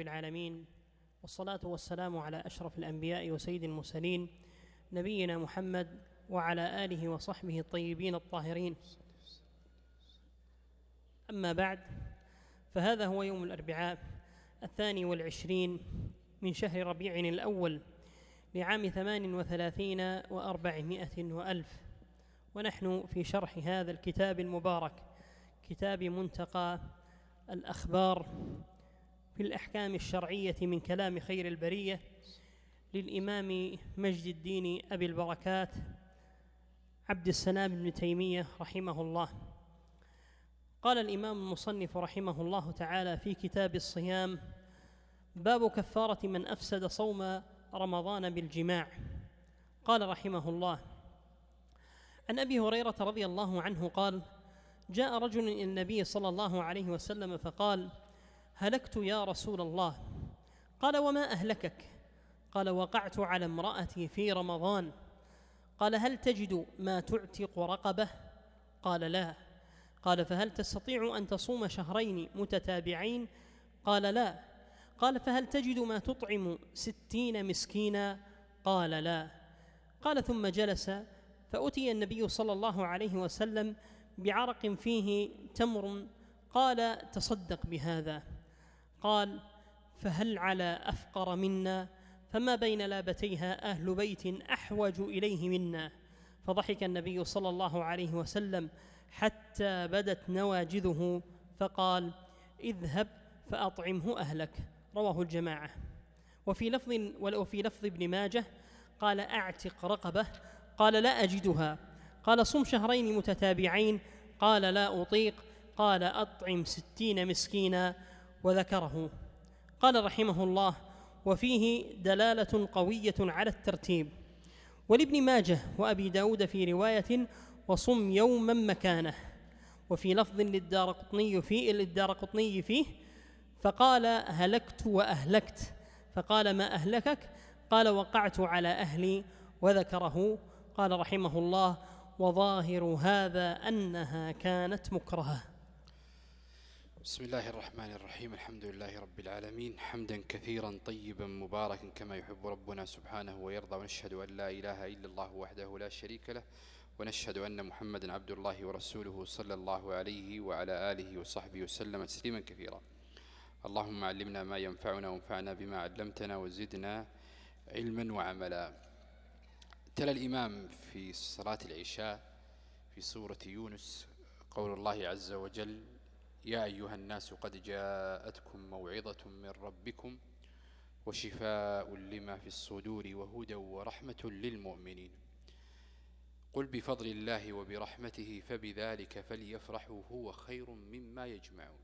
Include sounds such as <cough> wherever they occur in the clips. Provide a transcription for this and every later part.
العالمين والصلاة والسلام على أشرف الأنبياء وسيد المرسلين نبينا محمد وعلى آله وصحبه الطيبين الطاهرين. أما بعد فهذا هو يوم الأربعاء الثاني والعشرين من شهر ربيع الأول لعام ثمان وثلاثين وأربعمائة وألف. ونحن في شرح هذا الكتاب المبارك كتاب منتقى الأخبار في الأحكام الشرعية من كلام خير البرية للإمام مجد الدين أبي البركات عبد السلام بن تيمية رحمه الله. قال الإمام المصنف رحمه الله تعالى في كتاب الصيام باب كفارة من أفسد صوم رمضان بالجماع قال رحمه الله عن أبي هريرة رضي الله عنه قال جاء رجل إلى النبي صلى الله عليه وسلم فقال هلكت يا رسول الله. قال وما أهلكك؟ قال وقعت على امرأتي في رمضان. قال هل تجد ما تعتق رقبة؟ قال لا. قال فهل تستطيع أن تصوم شهرين متتابعين؟ قال لا. قال فهل تجد ما تطعم ستين مسكينا؟ قال لا. قال ثم جلس فأتي النبي صلى الله عليه وسلم بعرق فيه تمر. قال تصدق بهذا. قال فهل على أفقر منا؟ فما بين لابتيها أهل بيت أحوج إليه منا. فضحك النبي صلى الله عليه وسلم حتى بدت نواجذه فقال اذهب فأطعمه أهلك. رواه الجماعة. وفي لفظ وفي لفظ ابن ماجه قال أعتق رقبة. قال لا أجدها. قال صم شهرين متتابعين. قال لا أطيق. قال أطعم ستين مسكينا. وذكره. قال رحمه الله وفيه دلالة قوية على الترتيب. ولابن ماجه وأبي داود في رواية وصم يوما مكانه وفي لفظ للدار قطني فيه للدار قطني فيه فقال هلكت وأهلكت فقال ما أهلكك؟ قال وقعت على أهلي وذكره قال رحمه الله وظاهر هذا أنها كانت مكرهة بسم الله الرحمن الرحيم. الحمد لله رب العالمين. حمدا كثيرا طيبا مباركا كما يحب ربنا سبحانه ويرضى. ونشهد أن لا إله إلا الله وحده لا شريك له ونشهد أن محمدا عبد الله ورسوله صلى الله عليه وعلى آله وصحبه وسلم تسليما كثيرا. اللهم علمنا ما ينفعنا وانفعنا بما علمتنا وزدنا علما وعملا. تلا الإمام في صلاة العشاء في سورة يونس قول الله عز وجل يا أيها الناس قد جاءتكم موعظة من ربكم وشفاء لما في الصدور وهدى ورحمة للمؤمنين. قل بفضل الله وبرحمته فبذلك فليفرحوا هو خير مما يجمعون.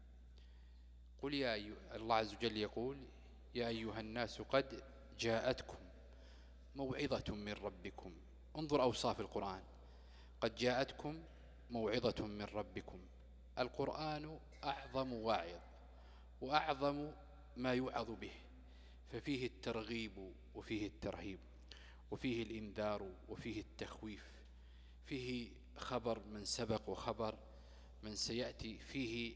قل يا أيها الله عز وجل يقول يا أيها الناس قد جاءتكم موعظة من ربكم. انظر أوصاف القرآن. قد جاءتكم موعظة من ربكم. القرآن أعظم واعظ وأعظم ما يوعظ به ففيه الترغيب وفيه الترهيب وفيه الإنذار وفيه التخويف فيه خبر من سبق وخبر من سيأتي فيه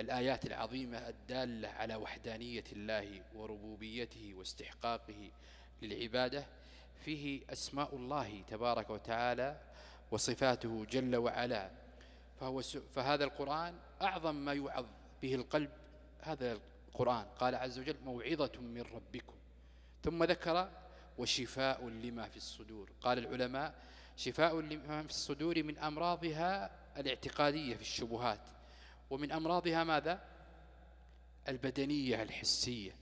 الآيات العظيمة الدالة على وحدانية الله وربوبيته واستحقاقه للعبادة فيه أسماء الله تبارك وتعالى وصفاته جل وعلا. فهو فهذا القرآن أعظم ما يوعظ به القلب هذا القرآن. قال عز وجل موعظة من ربكم. ثم ذكر وشفاء لما في الصدور. قال العلماء شفاء لما في الصدور من أمراضها الاعتقادية في الشبهات. ومن أمراضها ماذا؟ البدنية الحسية.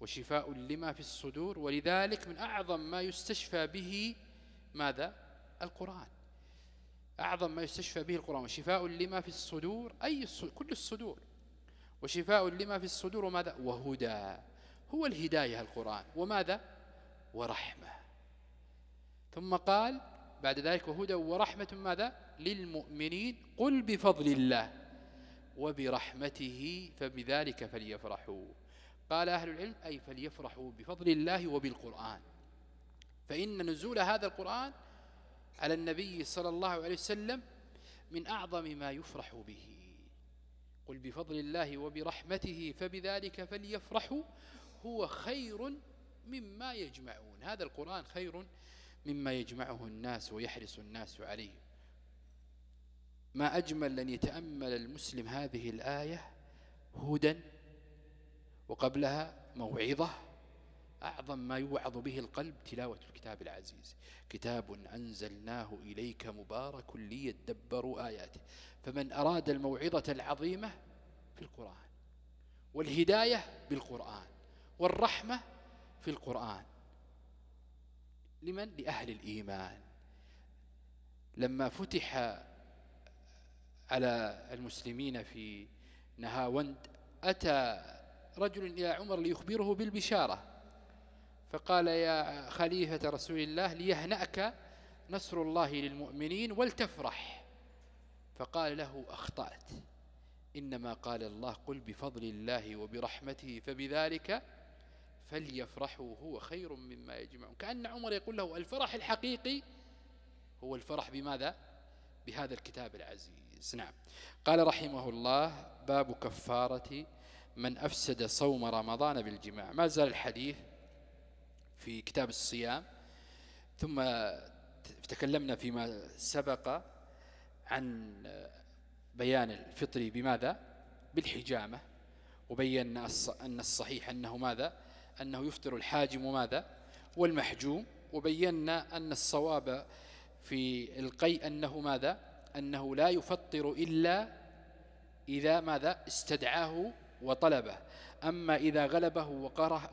وشفاء لما في الصدور. ولذلك من أعظم ما يستشفى به ماذا؟ القرآن. أعظم ما يستشفى به القرآن وشفاء لما في الصدور أي كل الصدور. وشفاء لما في الصدور وماذا وهدى. هو الهداية القرآن. وماذا؟ ورحمة. ثم قال بعد ذلك وهدى ورحمة ماذا؟ للمؤمنين. قل بفضل الله وبرحمته فبذلك فليفرحوا. قال أهل العلم أي فليفرحوا بفضل الله وبالقرآن. فإن نزول هذا القرآن على النبي صلى الله عليه وسلم من أعظم ما يفرح به. قل بفضل الله وبرحمته فبذلك فليفرحوا هو خير مما يجمعون. هذا القرآن خير مما يجمعه الناس ويحرص الناس عليه. ما أجمل أن يتأمل المسلم هذه الآية هدى وقبلها موعظة أعظم ما يوعظ به القلب تلاوة الكتاب العزيز. كتاب أنزلناه إليك مبارك ليدبروا آياته. فمن أراد الموعظة العظيمة في القرآن والهداية بالقرآن والرحمة في القرآن. لمن؟ لأهل الإيمان. لما فتح على المسلمين في نهاوند أتى رجل إلى عمر ليخبره بالبشارة. فقال يا خليفة رسول الله ليهنأك نصر الله للمؤمنين ولتفرح. فقال له أخطأت. إنما قال الله قل بفضل الله وبرحمته فبذلك فليفرحوا هو خير مما يجمعون. كأن عمر يقول له الفرح الحقيقي هو الفرح بماذا؟ بهذا الكتاب العزيز. نعم. قال رحمه الله باب كفارة من أفسد صوم رمضان بالجماع. ما زال الحديث في كتاب الصيام ثم تكلمنا فيما سبق عن بيان الفطر بماذا؟ بالحجامة وبينا أن الصحيح أنه ماذا؟ أنه يفطر الحاجم ماذا؟ والمحجوم وبينا أن الصواب في القي أنه ماذا؟ أنه لا يفطر إلا إذا ماذا؟ استدعاه وطلبه. أما إذا غلبه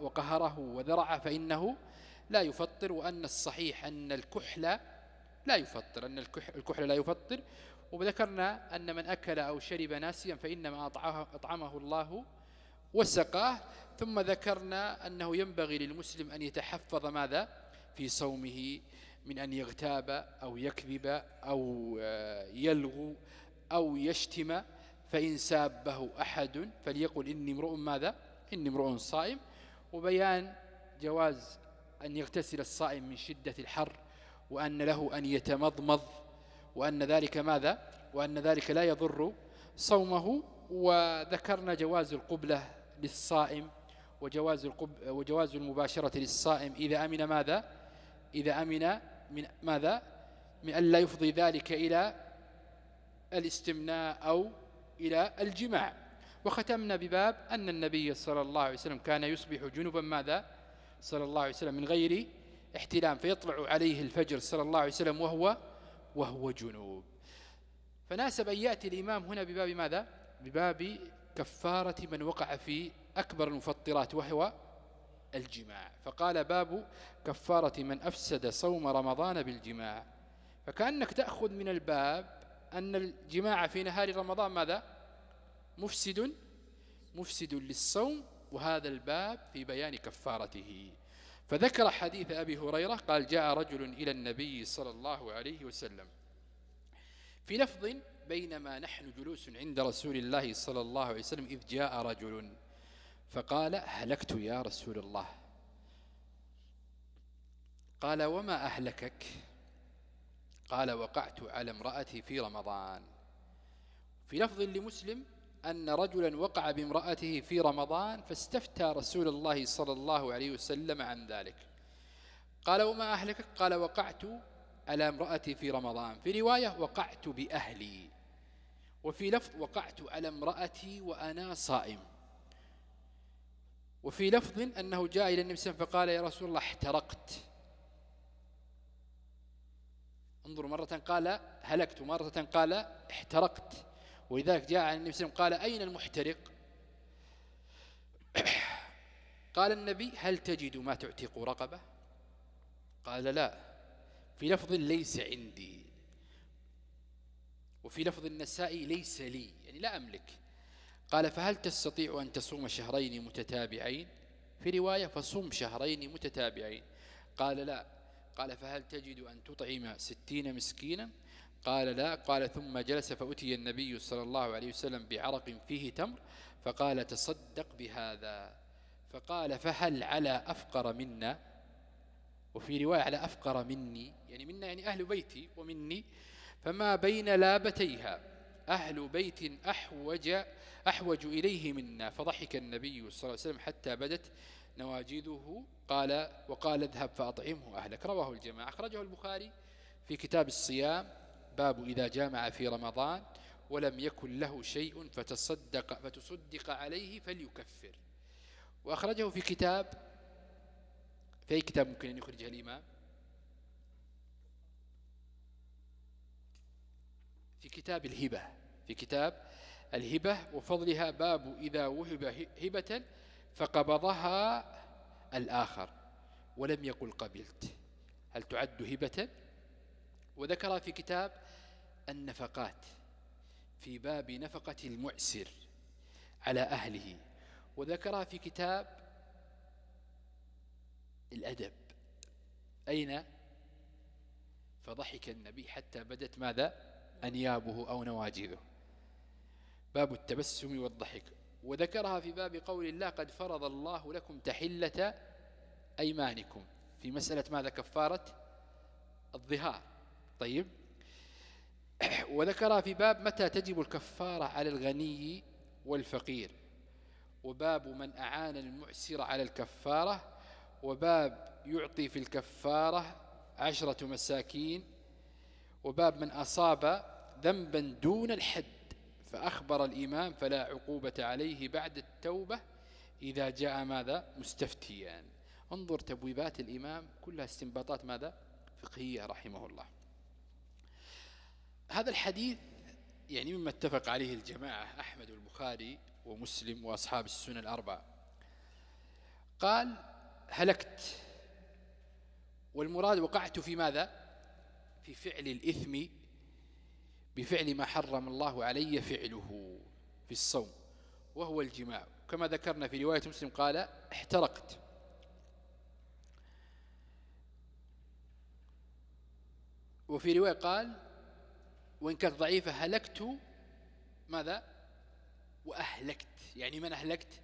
وقهره وذرع فإنه لا يفطر وأن الصحيح أن الكحل لا يفطر أن الكحل لا يفطر. وذكرنا أن من أكل أو شرب ناسيا فإنما أطعمه الله وسقاه. ثم ذكرنا أنه ينبغي للمسلم أن يتحفظ ماذا؟ في صومه من أن يغتاب أو يكذب أو يلغو أو يشتم. فإن سابه أحد فليقل إني امرؤ ماذا؟ إني امرؤ صائم. وبيان جواز أن يغتسل الصائم من شدة الحر وأن له أن يتمضمض وأن ذلك ماذا؟ وأن ذلك لا يضر صومه. وذكرنا جواز القبلة للصائم وجواز, القب وجواز المباشرة للصائم. إذا أمن ماذا؟ إذا أمن من ماذا؟ من أن لا يفضي ذلك إلى الاستمناء أو إلى الجماع. وختمنا بباب أن النبي صلى الله عليه وسلم كان يصبح جنبا ماذا؟ صلى الله عليه وسلم من غير احتلام فيطلع عليه الفجر صلى الله عليه وسلم وهو وهو جنوب. فناسب أن يأتي الإمام هنا بباب ماذا؟ بباب كفارة من وقع في أكبر المفطرات وهو الجماع. فقال باب كفارة من أفسد صوم رمضان بالجماع. فكأنك تأخذ من الباب أن الجماع في نهار رمضان ماذا؟ مفسد مفسد للصوم وهذا الباب في بيان كفارته. فذكر حديث أبي هريرة قال جاء رجل إلى النبي صلى الله عليه وسلم في لفظ بينما نحن جلوس عند رسول الله صلى الله عليه وسلم إذ جاء رجل فقال هلكت يا رسول الله. قال وما أهلكك؟ قال وقعت على امرأتي في رمضان. في لفظ لمسلم أن رجلا وقع بامرأته في رمضان فاستفتى رسول الله صلى الله عليه وسلم عن ذلك. قال وما أهلكك قال وقعت على امرأتي في رمضان. في رواية وقعت بأهلي. وفي لفظ وقعت على امرأتي وأنا صائم. وفي لفظ أنه جاء إلى النبي صلى الله عليه وسلم فقال يا رسول الله احترقت. انظروا مرة قال هلكت مرة قال احترقت. ولذلك جاء عن النبي صلى الله عليه وسلم قال أين المحترق؟ <clears throat> قال النبي هل تجد ما تعتق رقبة؟ قال لا في لفظ ليس عندي. وفي لفظ النسائي ليس لي يعني لا أملك. قال فهل تستطيع أن تصوم شهرين متتابعين؟ في رواية فصوم شهرين متتابعين. قال لا قال فهل تجد أن تطعم ستين مسكينا؟ قال لا. قال ثم جلس فأتي النبي صلى الله عليه وسلم بعرق فيه تمر فقال تصدق بهذا. فقال فهل على أفقر منا؟ وفي رواية على أفقر مني. يعني منا يعني أهل بيتي ومني. فما بين لابتيها؟ أهل بيت أحوج أحوج إليه منا. فضحك النبي صلى الله عليه وسلم حتى بدت نواجذه قال وقال اذهب فأطعمه أهلك. رواه الجماعة. أخرجه البخاري في كتاب الصيام باب إذا جامع في رمضان ولم يكن له شيء فتصدق, فتصدق عليه فليكفر. وأخرجه في كتاب في أي كتاب ممكن أن يخرجه الإمام؟ في كتاب الهبة في كتاب الهبة وفضلها باب إذا وهب هبة فقبضها الآخر ولم يقل قبلت. هل تعد هبة؟ وذكر في كتاب النفقات في باب نفقة المعسر على أهله. وذكرها في كتاب الأدب. أين؟ فضحك النبي حتى بدت ماذا؟ أنيابه أو نواجذه. باب التبسم والضحك. وذكرها في باب قول الله قد فرض الله لكم تحلة أيمانكم في مسألة ماذا؟ كفارة الظهار. طيب. <clears throat> وذكرها في باب متى تجب الكفارة على الغني والفقير. وباب من أعان المعسر على الكفارة. وباب يعطي في الكفارة عشرة مساكين. وباب من أصاب ذنبا دون الحد. فأخبر الإمام فلا عقوبة عليه بعد التوبة إذا جاء ماذا؟ مستفتيا. انظر تبويبات الإمام كلها استنباطات ماذا؟ فقهية رحمه الله. هذا الحديث يعني مما اتفق عليه الجماعة أحمد والبخاري ومسلم وأصحاب السنة الأربعة. قال هلكت. والمراد وقعت في ماذا؟ في فعل الإثم بفعل ما حرم الله علي فعله في الصوم وهو الجماع. كما ذكرنا في رواية مسلم قال احترقت. وفي رواية قال وإن كانت ضعيفة هلكت ماذا؟ وأهلكت. يعني من أهلكت؟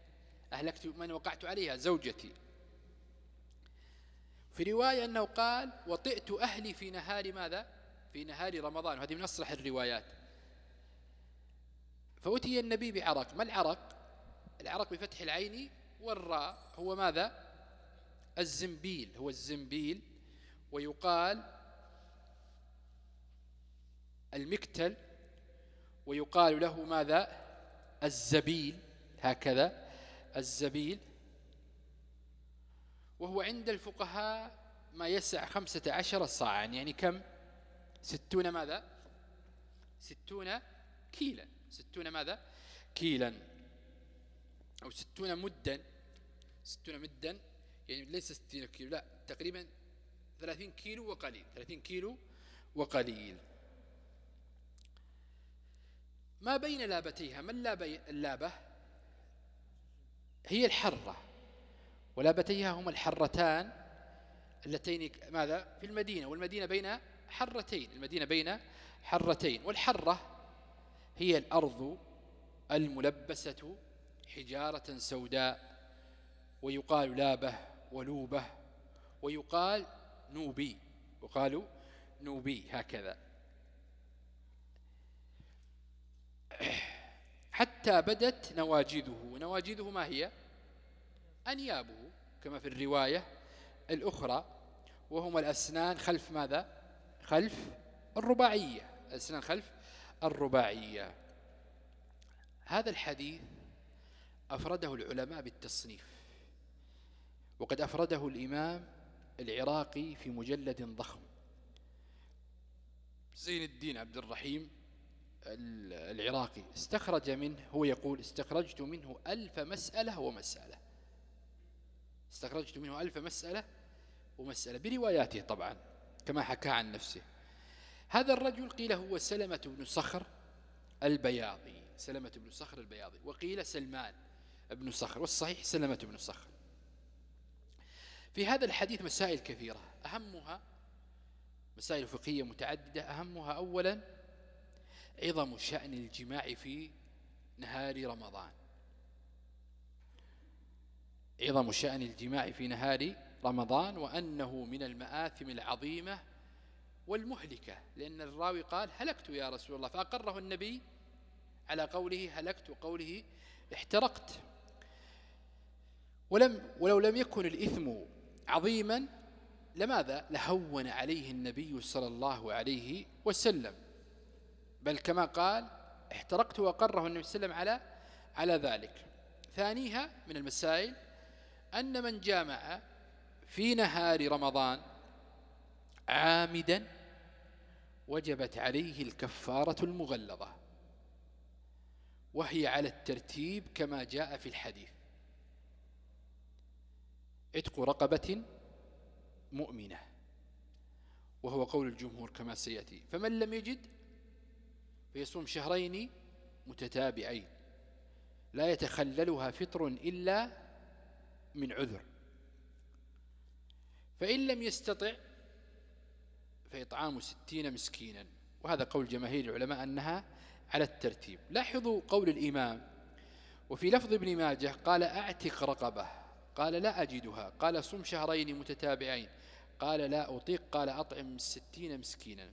أهلكت من وقعت عليها؟ زوجتي. في رواية أنه قال وطئت أهلي في نهار ماذا؟ في نهار رمضان. وهذه من أصلح الروايات. فأتي النبي بعرق. ما العرق؟ العرق بفتح العين والراء. هو ماذا؟ الزنبيل. هو الزنبيل. ويقال المكتل. ويقال له ماذا؟ الزبيل. هكذا. الزبيل. وهو عند الفقهاء ما يسع خمسة عشر صاعا. يعني كم؟ ستون ماذا؟ ستون كيلا. ستون ماذا؟ كيلا. أو ستون مدا. ستون مدا. يعني ليس ستين كيلو لا تقريبا ثلاثين كيلو وقليل. ثلاثين كيلو وقليل. ما بين لابتيها؟ ما اللابة؟ هي الحرة. ولابتيها هما الحرتان اللتين ماذا؟ في المدينة. والمدينة بين حرتين المدينة بين حرتين والحرة هي الأرض الملبسة حجارة سوداء ويقال لابة ولوبة ويقال نوبي وقالوا نوبي هكذا. حتى بدت نواجذه ونواجذه ما هي؟ أنيابه كما في الرواية الأخرى وهما الأسنان خلف ماذا؟ خلف الرباعية. الأسنان خلف الرباعية. هذا الحديث أفرده العلماء بالتصنيف وقد أفرده الإمام العراقي في مجلد ضخم. زين الدين عبد الرحيم العراقي استخرج منه هو يقول استخرجت منه ألف مسألة ومسألة. استخرجت منه ألف مسألة ومسألة برواياته طبعا. كما حكى عن نفسه. هذا الرجل قيل هو سلمة بن صخر البياضي. سلمة بن صخر البياضي. وقيل سلمان بن صخر. والصحيح سلمة بن صخر. في هذا الحديث مسائل كثيرة. أهمها مسائل فقهية متعددة. أهمها أولا عظم شأن الجماع في نهار رمضان. عظم شأن الجماع في نهار رمضان وأنه من المآثم العظيمة والمهلكة لأن الراوي قال هلكت يا رسول الله. فأقره النبي على قوله هلكت وقوله احترقت. ولم ولو لم يكن الإثم عظيما لماذا لهون عليه النبي صلى الله عليه وسلم؟ بل كما قال احترقت وقره النبي صلى الله عليه وسلم على على ذلك. ثانيها من المسائل أن من جامع في نهار رمضان عامدا وجبت عليه الكفارة المغلظة وهي على الترتيب كما جاء في الحديث. عتق رقبة مؤمنة وهو قول الجمهور كما سيأتي. فمن لم يجد فيصوم شهرين متتابعين لا يتخللها فطر إلا من عذر. فإن لم يستطع فإطعام ستين مسكينا. وهذا قول جماهير العلماء أنها على الترتيب. لاحظوا قول الإمام وفي لفظ ابن ماجه قال أعتق رقبة قال لا أجدها قال صم شهرين متتابعين قال لا أطيق قال أطعم ستين مسكينا.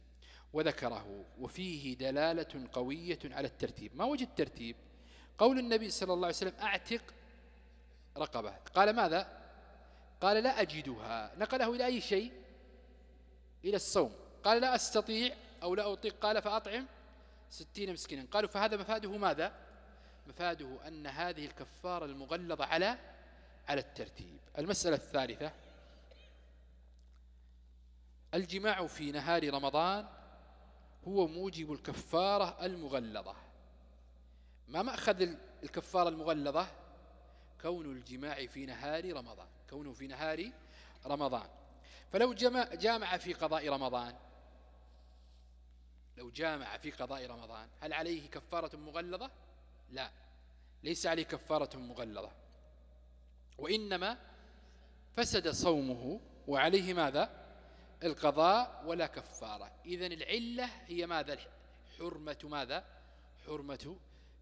وذكره وفيه دلالة قوية على الترتيب. ما وجد ترتيب قول النبي صلى الله عليه وسلم أعتق رقبة. قال ماذا؟ قال لا أجدها. نقله إلى أي شيء؟ إلى الصوم. قال لا أستطيع أو لا أطيق. قال فأطعم ستين مسكينا. قالوا فهذا مفاده ماذا؟ مفاده أن هذه الكفارة المغلظة على على الترتيب. المسألة الثالثة. الجماع في نهار رمضان هو موجب الكفارة المغلظة. ما مأخذ الكفارة المغلظة؟ كون الجماع في نهار رمضان. كونه في نهار رمضان. فلو جامع في قضاء رمضان لو جامع في قضاء رمضان هل عليه كفارة مغلظة؟ لا ليس عليه كفارة مغلظة. وإنما فسد صومه وعليه ماذا؟ القضاء ولا كفارة. إذن العلة هي ماذا؟ حرمة ماذا؟ حرمة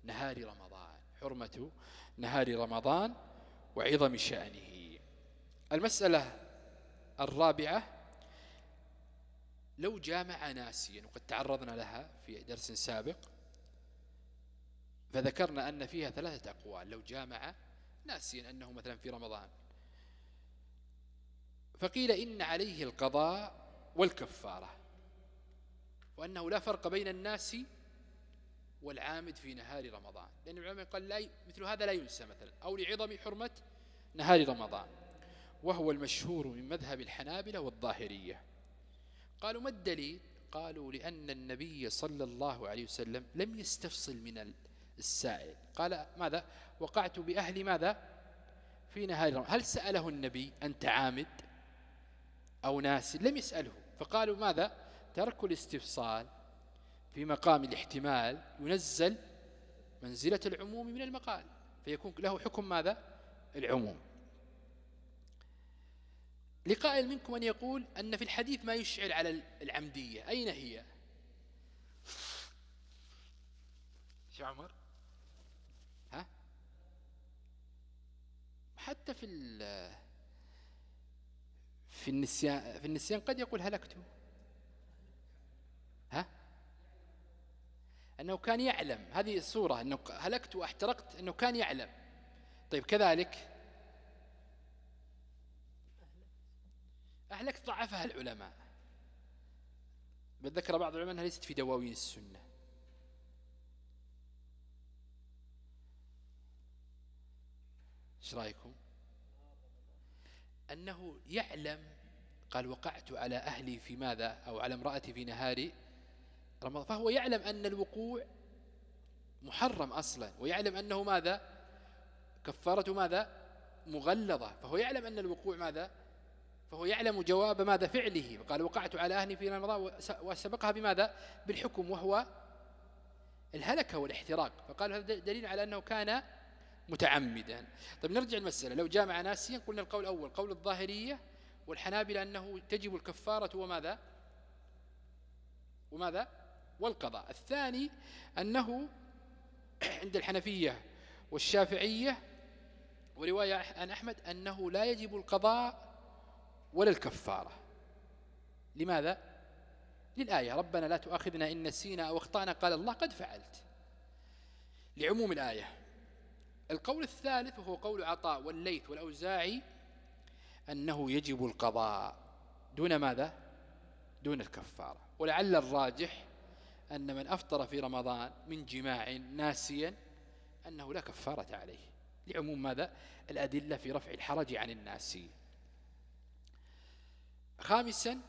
نهار رمضان. حرمة نهار رمضان وعظم شأنه. المسألة الرابعة لو جامع ناسيا وقد تعرضنا لها في درس سابق فذكرنا أن فيها ثلاثة أقوال لو جامع ناسيا أنه مثلا في رمضان. فقيل إن عليه القضاء والكفارة وأنه لا فرق بين الناس والعامد في نهار رمضان. لأن العلماء قال لا مثل هذا لا ينسى مثلا أو لعظم حرمة نهار رمضان. وهو المشهور من مذهب الحنابلة والظاهرية. قالوا ما الدليل؟ قالوا لأن النبي صلى الله عليه وسلم لم يستفصل من السائل. قال ماذا؟ وقعت بأهل ماذا؟ في نهار هل سأله النبي أنت عامد أو ناس؟ لم يسأله. فقالوا ماذا؟ ترك الاستفصال في مقام الاحتمال ينزل منزلة العموم من المقال فيكون له حكم ماذا؟ العموم. لقائل منكم أن يقول أن في الحديث ما يشعر على العمدية. أين هي؟ شو عمر. ها؟ حتى في في النسيان في النسيان قد يقول هلكت. ها؟ أنه كان يعلم. هذه الصورة أنه هلكت وأحترقت أنه كان يعلم. طيب كذلك أهلكت ضعفها العلماء. بل ذكر بعض العلماء أنها ليست في دواوين السنة. إيش رأيكم؟ أنه يعلم قال وقعت على أهلي في ماذا؟ أو على امرأتي في نهار رمضان. فهو يعلم أن الوقوع محرم أصلا. ويعلم أنه ماذا؟ كفارة ماذا؟ مغلظة. فهو يعلم أن الوقوع ماذا؟ فهو يعلم جواب ماذا فعله. وقال وقعت على أهلي في رمضان وسبقها بماذا؟ بالحكم وهو الهلكة والاحتراق. فقال هذا دليل على أنه كان متعمدا. طيب نرجع المسألة. لو جامع ناسيا قلنا القول الأول قول الظاهرية والحنابلة أنه تجب الكفارة وماذا؟ وماذا؟ والقضاء. الثاني أنه <clears throat> عند الحنفية والشافعية ورواية عن أحمد أنه لا يجب القضاء ولا الكفارة لماذا؟ للآية ربنا لا تؤاخذنا إن نسينا أو أخطأنا. قال الله قد فعلت. لعموم الآية القول الثالث وهو قول عطاء والليث والأوزاعي أنه يجب القضاء دون ماذا؟ دون الكفارة. ولعل الراجح أن من أفطر في رمضان من جماع ناسيا أنه لا كفارة عليه. لعموم ماذا؟ الأدلة في رفع الحرج عن الناسي خامسا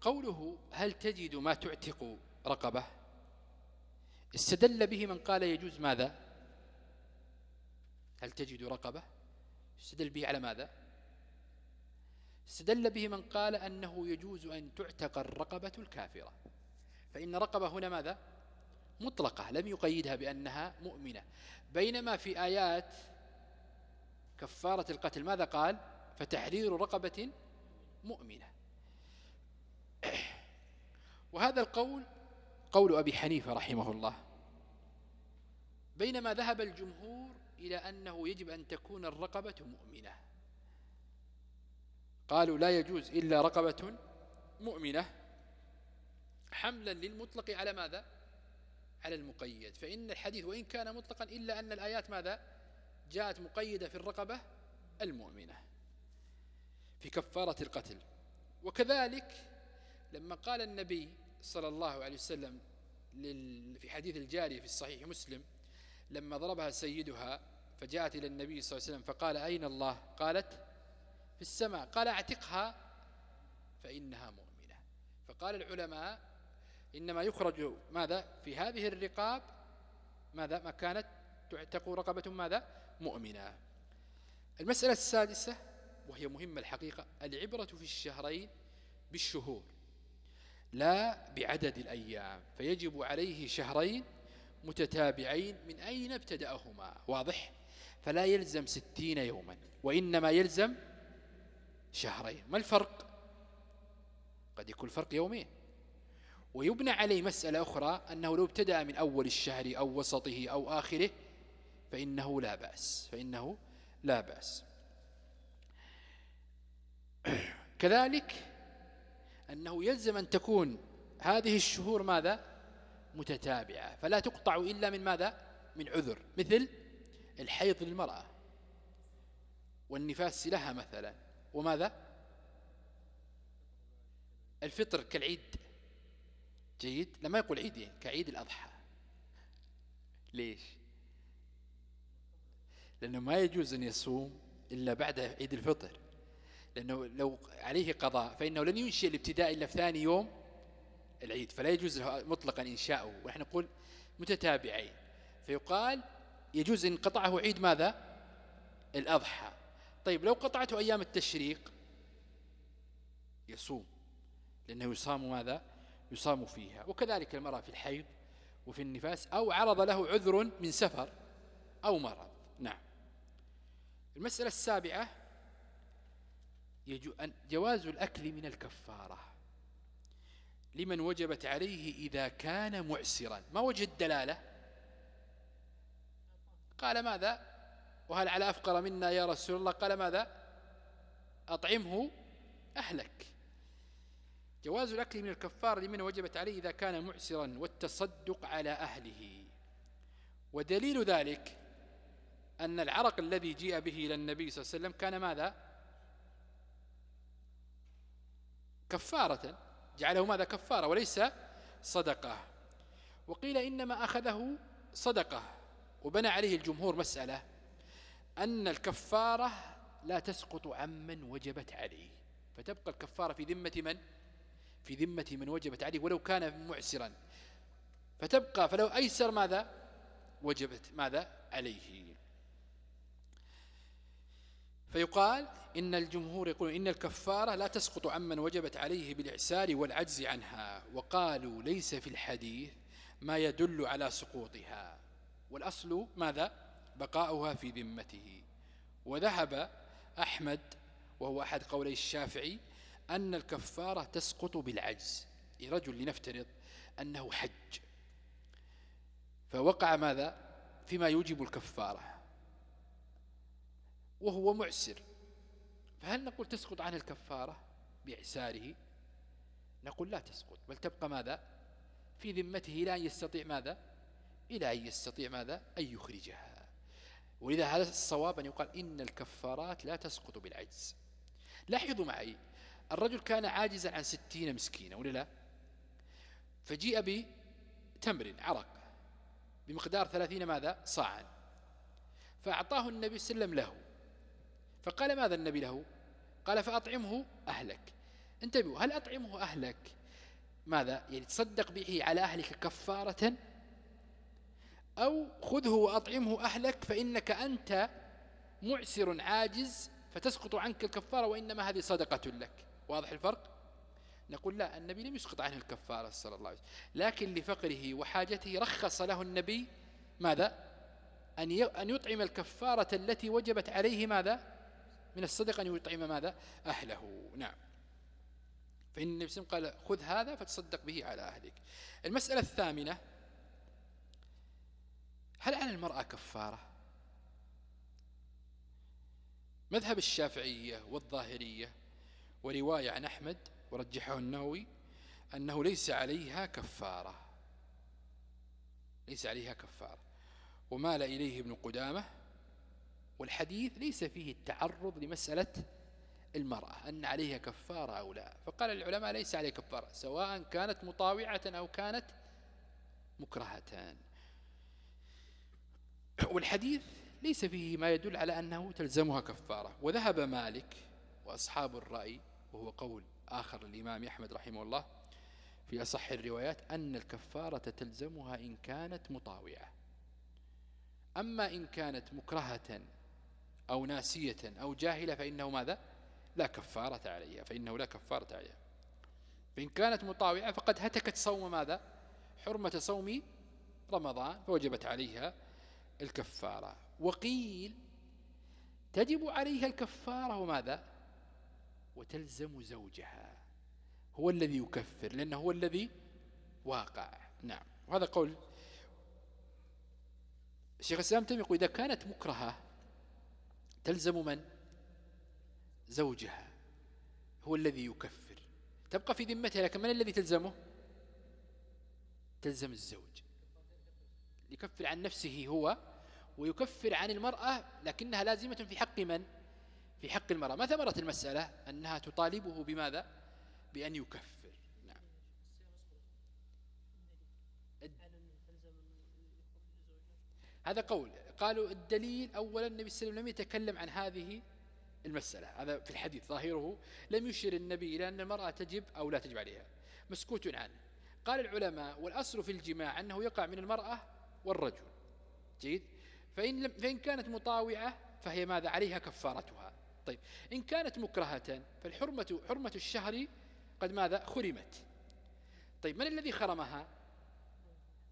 قوله هل تجد ما تعتق رقبة؟ استدل به من قال يجوز ماذا؟ هل تجد رقبة؟ استدل به على ماذا؟ استدل به من قال أنه يجوز أن تعتق الرقبة الكافرة. فإن رقبة هنا ماذا؟ مطلقة لم يقيدها بأنها مؤمنة. بينما في آيات كفارة القتل ماذا قال؟ فتحرير رقبة مؤمنة. وهذا القول قول أبي حنيفة رحمه الله. بينما ذهب الجمهور إلى أنه يجب أن تكون الرقبة مؤمنة. قالوا لا يجوز إلا رقبة مؤمنة. حملا للمطلق على ماذا؟ على المقيد. فإن الحديث وإن كان مطلقا إلا أن الآيات ماذا؟ جاءت مقيدة في الرقبة المؤمنة. في كفارة القتل. وكذلك لما قال النبي صلى الله عليه وسلم في حديث الجارية في الصحيح مسلم لما ضربها سيدها فجاءت إلى النبي صلى الله عليه وسلم فقال أين الله؟ قالت في السماء. قال أعتقها فإنها مؤمنة. فقال العلماء إنما يخرج ماذا؟ في هذه الرقاب ماذا؟ ما كانت تعتق رقبة ماذا؟ مؤمنة. المسألة السادسة وهي مهمة الحقيقة العبرة في الشهرين بالشهور لا بعدد الأيام فيجب عليه شهرين متتابعين من أين ابتدأهما؟ واضح؟ فلا يلزم ستين يوما وإنما يلزم شهرين. ما الفرق؟ قد يكون الفرق يومين. ويبنى عليه مسألة أخرى أنه لو ابتدأ من أول الشهر أو وسطه أو آخره فإنه لا بأس فإنه لا بأس. <coughs> كذلك أنه يلزم أن تكون هذه الشهور ماذا؟ متتابعة فلا تقطع إلا من ماذا؟ من عذر مثل الحيض للمرأة والنفاس لها مثلا وماذا؟ الفطر كالعيد. جيد؟ لما يقول عيد كعيد الأضحى. ليش؟ لأنه ما يجوز أن يصوم إلا بعد عيد الفطر. لأنه لو عليه قضاء فإنه لن ينشئ الابتداء إلا في ثاني يوم العيد فلا يجوز مطلقا إنشاؤه. ونحن نقول متتابعين. فيقال يجوز إن قطعه عيد ماذا؟ الأضحى. طيب لو قطعته أيام التشريق يصوم لأنه يصام ماذا؟ يصام فيها. وكذلك المرأة في الحيض وفي النفاس أو عرض له عذر من سفر أو مرض. نعم. المسألة السابعة جواز الأكل من الكفارة. لمن وجبت عليه إذا كان معسرا. ما وجه الدلالة قال ماذا؟ وهل على أفقر منا يا رسول الله؟ قال ماذا؟ أطعمه أهلك. جواز الأكل من الكفار لمن وجبت عليه إذا كان معسرا والتصدق على أهله. ودليل ذلك أن العرق الذي جيء به إلى النبي صلى الله عليه وسلم كان ماذا؟ كفارة جعله ماذا؟ كفارة وليس صدقة. وقيل إنما أخذه صدقة وبنى عليه الجمهور مسألة أن الكفارة لا تسقط عمن وجبت عليه. فتبقى الكفارة في ذمة من؟ في ذمة من وجبت عليه ولو كان معسرا. فتبقى فلو أيسر ماذا؟ وجبت ماذا؟ عليه. فيقال إن الجمهور يقول إن الكفارة لا تسقط عمن وجبت عليه بالإعسار والعجز عنها وقالوا ليس في الحديث ما يدل على سقوطها. والأصل ماذا؟ بقاؤها في ذمته. وذهب أحمد وهو أحد قولي الشافعي أن الكفارة تسقط بالعجز. رجل لنفترض أنه حج. فوقع ماذا؟ فيما يوجب الكفارة. وهو معسر. فهل نقول تسقط عن الكفارة بإعساره؟ نقول لا تسقط. بل تبقى ماذا؟ في ذمته إلى أن يستطيع ماذا؟ إلى أن يستطيع ماذا؟ أن يخرجها. ولذا هذا الصواب أن يقال إن الكفارات لا تسقط بالعجز. لاحظوا معي الرجل كان عاجزا عن ستين مسكينة ولا لا؟ فجيء بتمر عرق بمقدار ثلاثين ماذا؟ صاعا. فأعطاه النبي صلى الله عليه وسلم له. فقال ماذا النبي له؟ قال فأطعمه أهلك. انتبهوا هل أطعمه أهلك؟ ماذا؟ يعني تصدق به على أهلك كفارة؟ أو خذه وأطعمه أهلك فإنك أنت معسر عاجز فتسقط عنك الكفارة وإنما هذه صدقة لك. واضح الفرق؟ نقول لا النبي لم يسقط عنه الكفارة صلى الله عليه وسلم. لكن لفقره وحاجته رخص له النبي ماذا؟ أن يطعم الكفارة التي وجبت عليه ماذا؟ من الصدق أن يطعم ماذا؟ أهله. نعم. فإن النبي صلى الله عليه وسلم قال خذ هذا فتصدق به على أهلك. المسألة الثامنة هل على المرأة كفارة؟ مذهب الشافعية والظاهرية ورواية عن أحمد ورجحه النووي أنه ليس عليها كفارة. ليس عليها كفارة. ومال إليه ابن قدامة والحديث ليس فيه التعرض لمسألة المرأة أن عليها كفارة أو لا. فقال العلماء ليس عليها كفارة سواء كانت مطاوعة أو كانت مكرهة. والحديث ليس فيه ما يدل على أنه تلزمها كفارة. وذهب مالك وأصحاب الرأي وهو قول آخر الإمام أحمد رحمه الله في أصح الروايات أن الكفارة تلزمها إن كانت مطاوعة. أما إن كانت مكرهة أو ناسية أو جاهلة فإنه ماذا؟ لا كفارة عليها فإنه لا كفارة عليها. فإن كانت مطاوعة فقد هتكت صوم ماذا؟ حرمة صوم رمضان فوجبت عليها الكفارة. وقيل تجب عليها الكفارة وماذا وتلزم زوجها. هو الذي يكفر لأنه هو الذي واقع. نعم. وهذا قول الشيخ السلام تيمية يقول إذا كانت مكرهة تلزم من؟ زوجها. هو الذي يكفر. تبقى في ذمتها لكن من الذي تلزمه؟ تلزم الزوج. يكفر عن نفسه هو ويكفر عن المرأة لكنها لازمة في حق من؟ في حق المرأة. ما ثمرة المسألة؟ أنها تطالبه بماذا؟ بأن يكفر. نعم. هذا قول. قالوا الدليل أولا النبي صلى الله عليه وسلم لم يتكلم عن هذه المسألة. هذا في الحديث ظاهره لم يشر النبي إلى أن المرأة تجب أو لا تجب عليها. مسكوت عنه. قال العلماء والأصل في الجماع أنه يقع من المرأة والرجل. جيد؟ فإن, فإن كانت مطاوعة فهي ماذا؟ عليها كفارتها. طيب. إن كانت مكرهة فالحرمة حرمة الشهر قد ماذا؟ خرمت. طيب. من الذي خرمها؟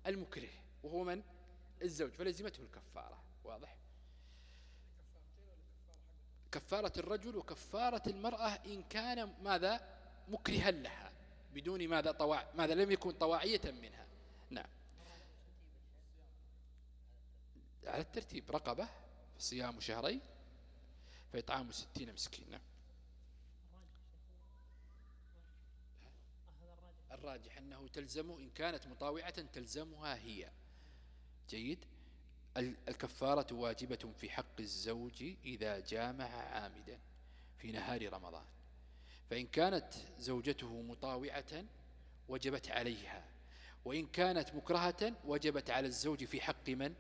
المكره. وهو من؟ الزوج فلزمته الكفارة واضح؟ كفارة الرجل وكفارة المرأة إن كان ماذا؟ مكرها لها بدون ماذا؟ طواع ماذا؟ لم يكن طواعية منها. نعم. على الترتيب رقبة صيام شهرين فإطعام ستين مسكينا الراجح أنه تلزم إن كانت مطاوعة تلزمها هي. جيد. الكفارة واجبة في حق الزوج إذا جامع عامدا في نهار رمضان. فإن كانت زوجته مطاوعة وجبت عليها وإن كانت مكرهة وجبت على الزوج في حق من؟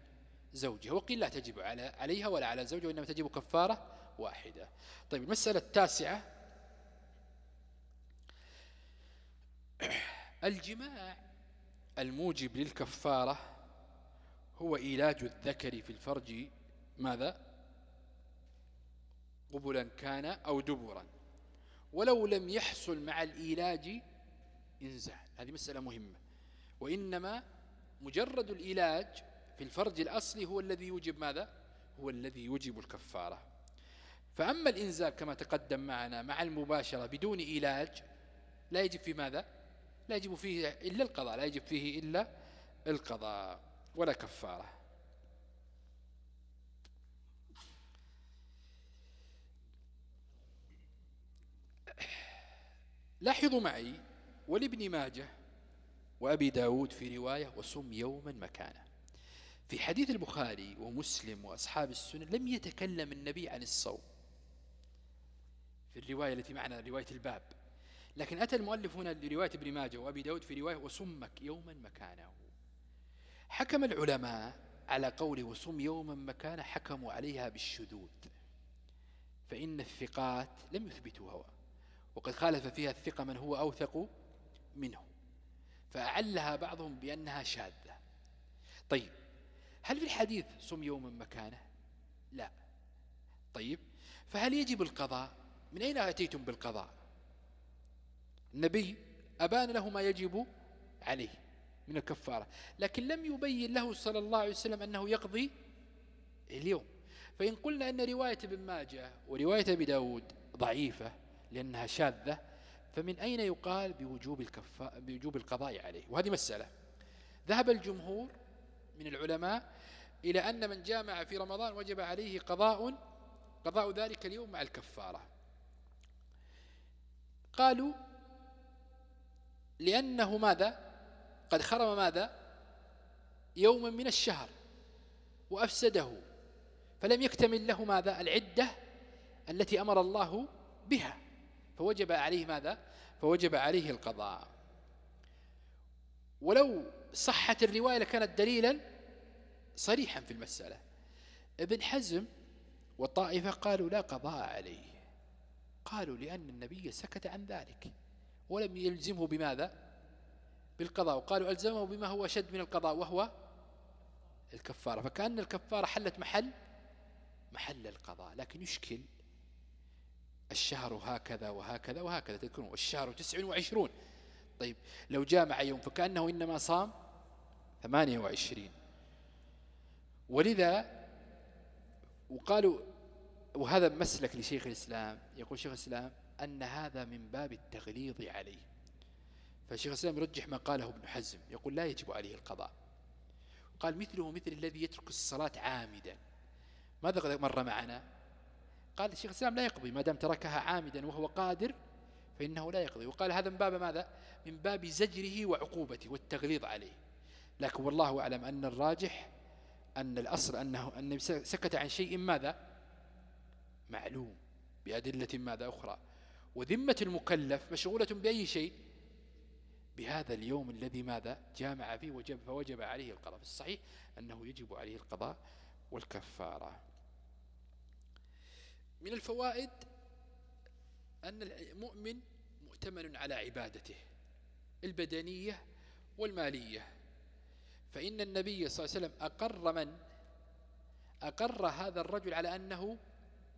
زوجها. وقيل لا تجب على عليها ولا على الزوج وإنما تجب كفارة واحدة. طيب المسألة التاسعة. <clears throat> الجماع الموجب للكفارة هو إيلاج الذكر في الفرج ماذا؟ قبلا كان أو دبرا. ولو لم يحصل مع الإيلاج إنزال. هذه مسألة مهمة. وإنما مجرد الإيلاج في الفرج الأصلي هو الذي يوجب ماذا؟ هو الذي يوجب الكفارة. فأما الإنزال كما تقدم معنا مع المباشرة بدون إيلاج لا يجب في ماذا؟ لا يجب فيه إلا القضاء لا يجب فيه إلا القضاء. ولا كفارة. لاحظوا معي ولابن ماجه وأبي داود في رواية وصم يوما مكانه. في حديث البخاري ومسلم وأصحاب السنن لم يتكلم النبي عن الصوم. في الرواية التي معنا رواية الباب. لكن أتى المؤلف هنا لرواية ابن ماجه وأبي داود في رواية وصمك يوما مكانه. حكم العلماء على قوله وصم يوما مكانه حكموا عليها بالشذوذ فإن الثقات لم يثبتوها وقد خالف فيها الثقة من هو أوثق منه فأعلها بعضهم بأنها شاذة. طيب هل في الحديث صم يوما مكانه لا. طيب فهل يجب القضاء؟ من أين أتيتم بالقضاء؟ النبي أبان له ما يجب عليه. من الكفارة. لكن لم يبين له صلى الله عليه وسلم أنه يقضي اليوم. فإن قلنا أن رواية ابن ماجه ورواية أبي داود ضعيفة لأنها شاذة فمن أين يقال بوجوب, الكفا بوجوب القضاء عليه؟ وهذه مسألة. ذهب الجمهور من العلماء إلى أن من جامع في رمضان وجب عليه قضاء قضاء ذلك اليوم مع الكفارة. قالوا لأنه ماذا؟ قد خرم ماذا؟ يوما من الشهر وأفسده فلم يكتمل له ماذا؟ العدة التي أمر الله بها فوجب عليه ماذا؟ فوجب عليه القضاء. ولو صحت الرواية لكانت دليلا صريحا في المسألة. ابن حزم والطائفة قالوا لا قضاء عليه. قالوا لأن النبي سكت عن ذلك ولم يلزمه بماذا؟ بالقضاء وقالوا ألزمه بما هو شد من القضاء وهو الكفارة. فكأن الكفارة حلت محل محل القضاء. لكن يشكل الشهر هكذا وهكذا وهكذا تذكرون؟ والشهر تسع وعشرون. طيب لو جامع يوم فكأنه إنما صام ثمانية وعشرين. ولذا وقالوا وهذا مسلك لشيخ الإسلام. يقول شيخ الإسلام أن هذا من باب التغليظ عليه. فشيخ الإسلام يرجح ما قاله ابن حزم يقول لا يجب عليه القضاء. قال مثله مثل الذي يترك الصلاة عامدا. ماذا مر معنا؟ قال الشيخ الإسلام لا يقضي ما دام تركها عامدا وهو قادر فإنه لا يقضي. وقال هذا من باب ماذا؟ من باب زجره وعقوبته والتغليظ عليه. لكن والله أعلم أن الراجح أن الأصل أنه أن سكت عن شيء ماذا؟ معلوم بأدلة ماذا أخرى. وذمة المكلف مشغولة بأي شيء؟ بهذا اليوم الذي ماذا؟ جامع فيه وجب فوجب عليه القضاء. الصحيح أنه يجب عليه القضاء والكفارة. من الفوائد أن المؤمن مؤتمن على عبادته البدنية والمالية. فإن النبي صلى الله عليه وسلم أقر من؟ أقر هذا الرجل على أنه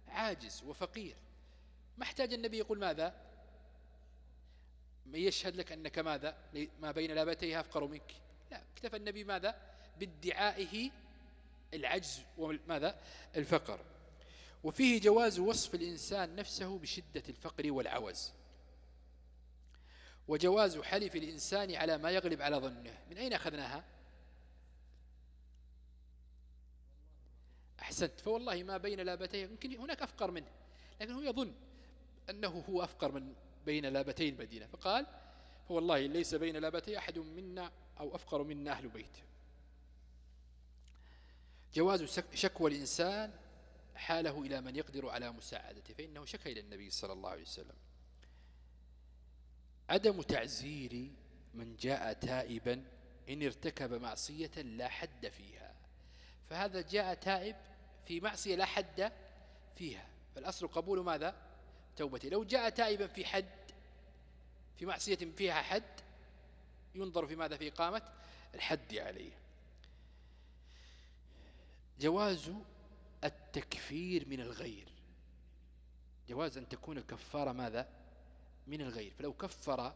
عاجز وفقير. ما احتاج النبي يقول ماذا؟ يشهد لك أنك ماذا؟ ما بين لابتيها أفقر منك. لا اكتفى النبي ماذا؟ بادعائه العجز وماذا؟ الفقر. وفيه جواز وصف الإنسان نفسه بشدة الفقر والعوز. وجواز حلف الإنسان على ما يغلب على ظنه. من أين أخذناها؟ أحسنت. فوالله ما بين لابتيه يمكن هناك أفقر منه لكن هو يظن أنه هو أفقر من بين لابتي المدينة. فقال فوالله ليس بين لابتي أحد منا أو أفقر منا أهل بيت. جواز شكوى الإنسان حاله إلى من يقدر على مساعدته فإنه شكى إلى النبي صلى الله عليه وسلم. عدم تعزير من جاء تائبا إن ارتكب معصية لا حد فيها. فهذا جاء تائب في معصية لا حد فيها. فالأصل قبول ماذا؟ توبته لو جاء تائبا في حد في معصية فيها حد ينظر في ماذا؟ في إقامة الحد عليه. جواز التكفير من الغير. جواز أن تكون الكفارة ماذا؟ من الغير. فلو كفر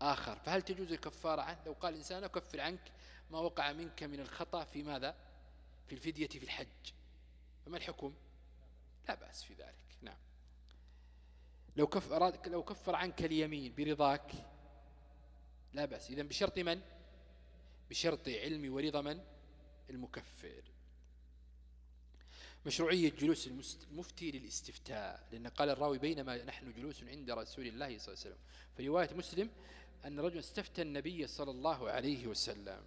آخر فهل تجوز الكفارة عنه؟ لو قال الإنسان أكفر عنك ما وقع منك من الخطأ في ماذا؟ في الفدية في الحج. فما الحكم؟ لا بأس في ذلك. نعم. لو كفر, لو كفر عنك اليمين برضاك لا بأس. إذن بشرط من؟ بشرط علم ورضا من؟ المكفر. مشروعية جلوس المفتي للاستفتاء لأن قال الراوي بينما نحن جلوس عند رسول الله صلى الله عليه وسلم. في رواية مسلم أن رجل استفتى النبي صلى الله عليه وسلم.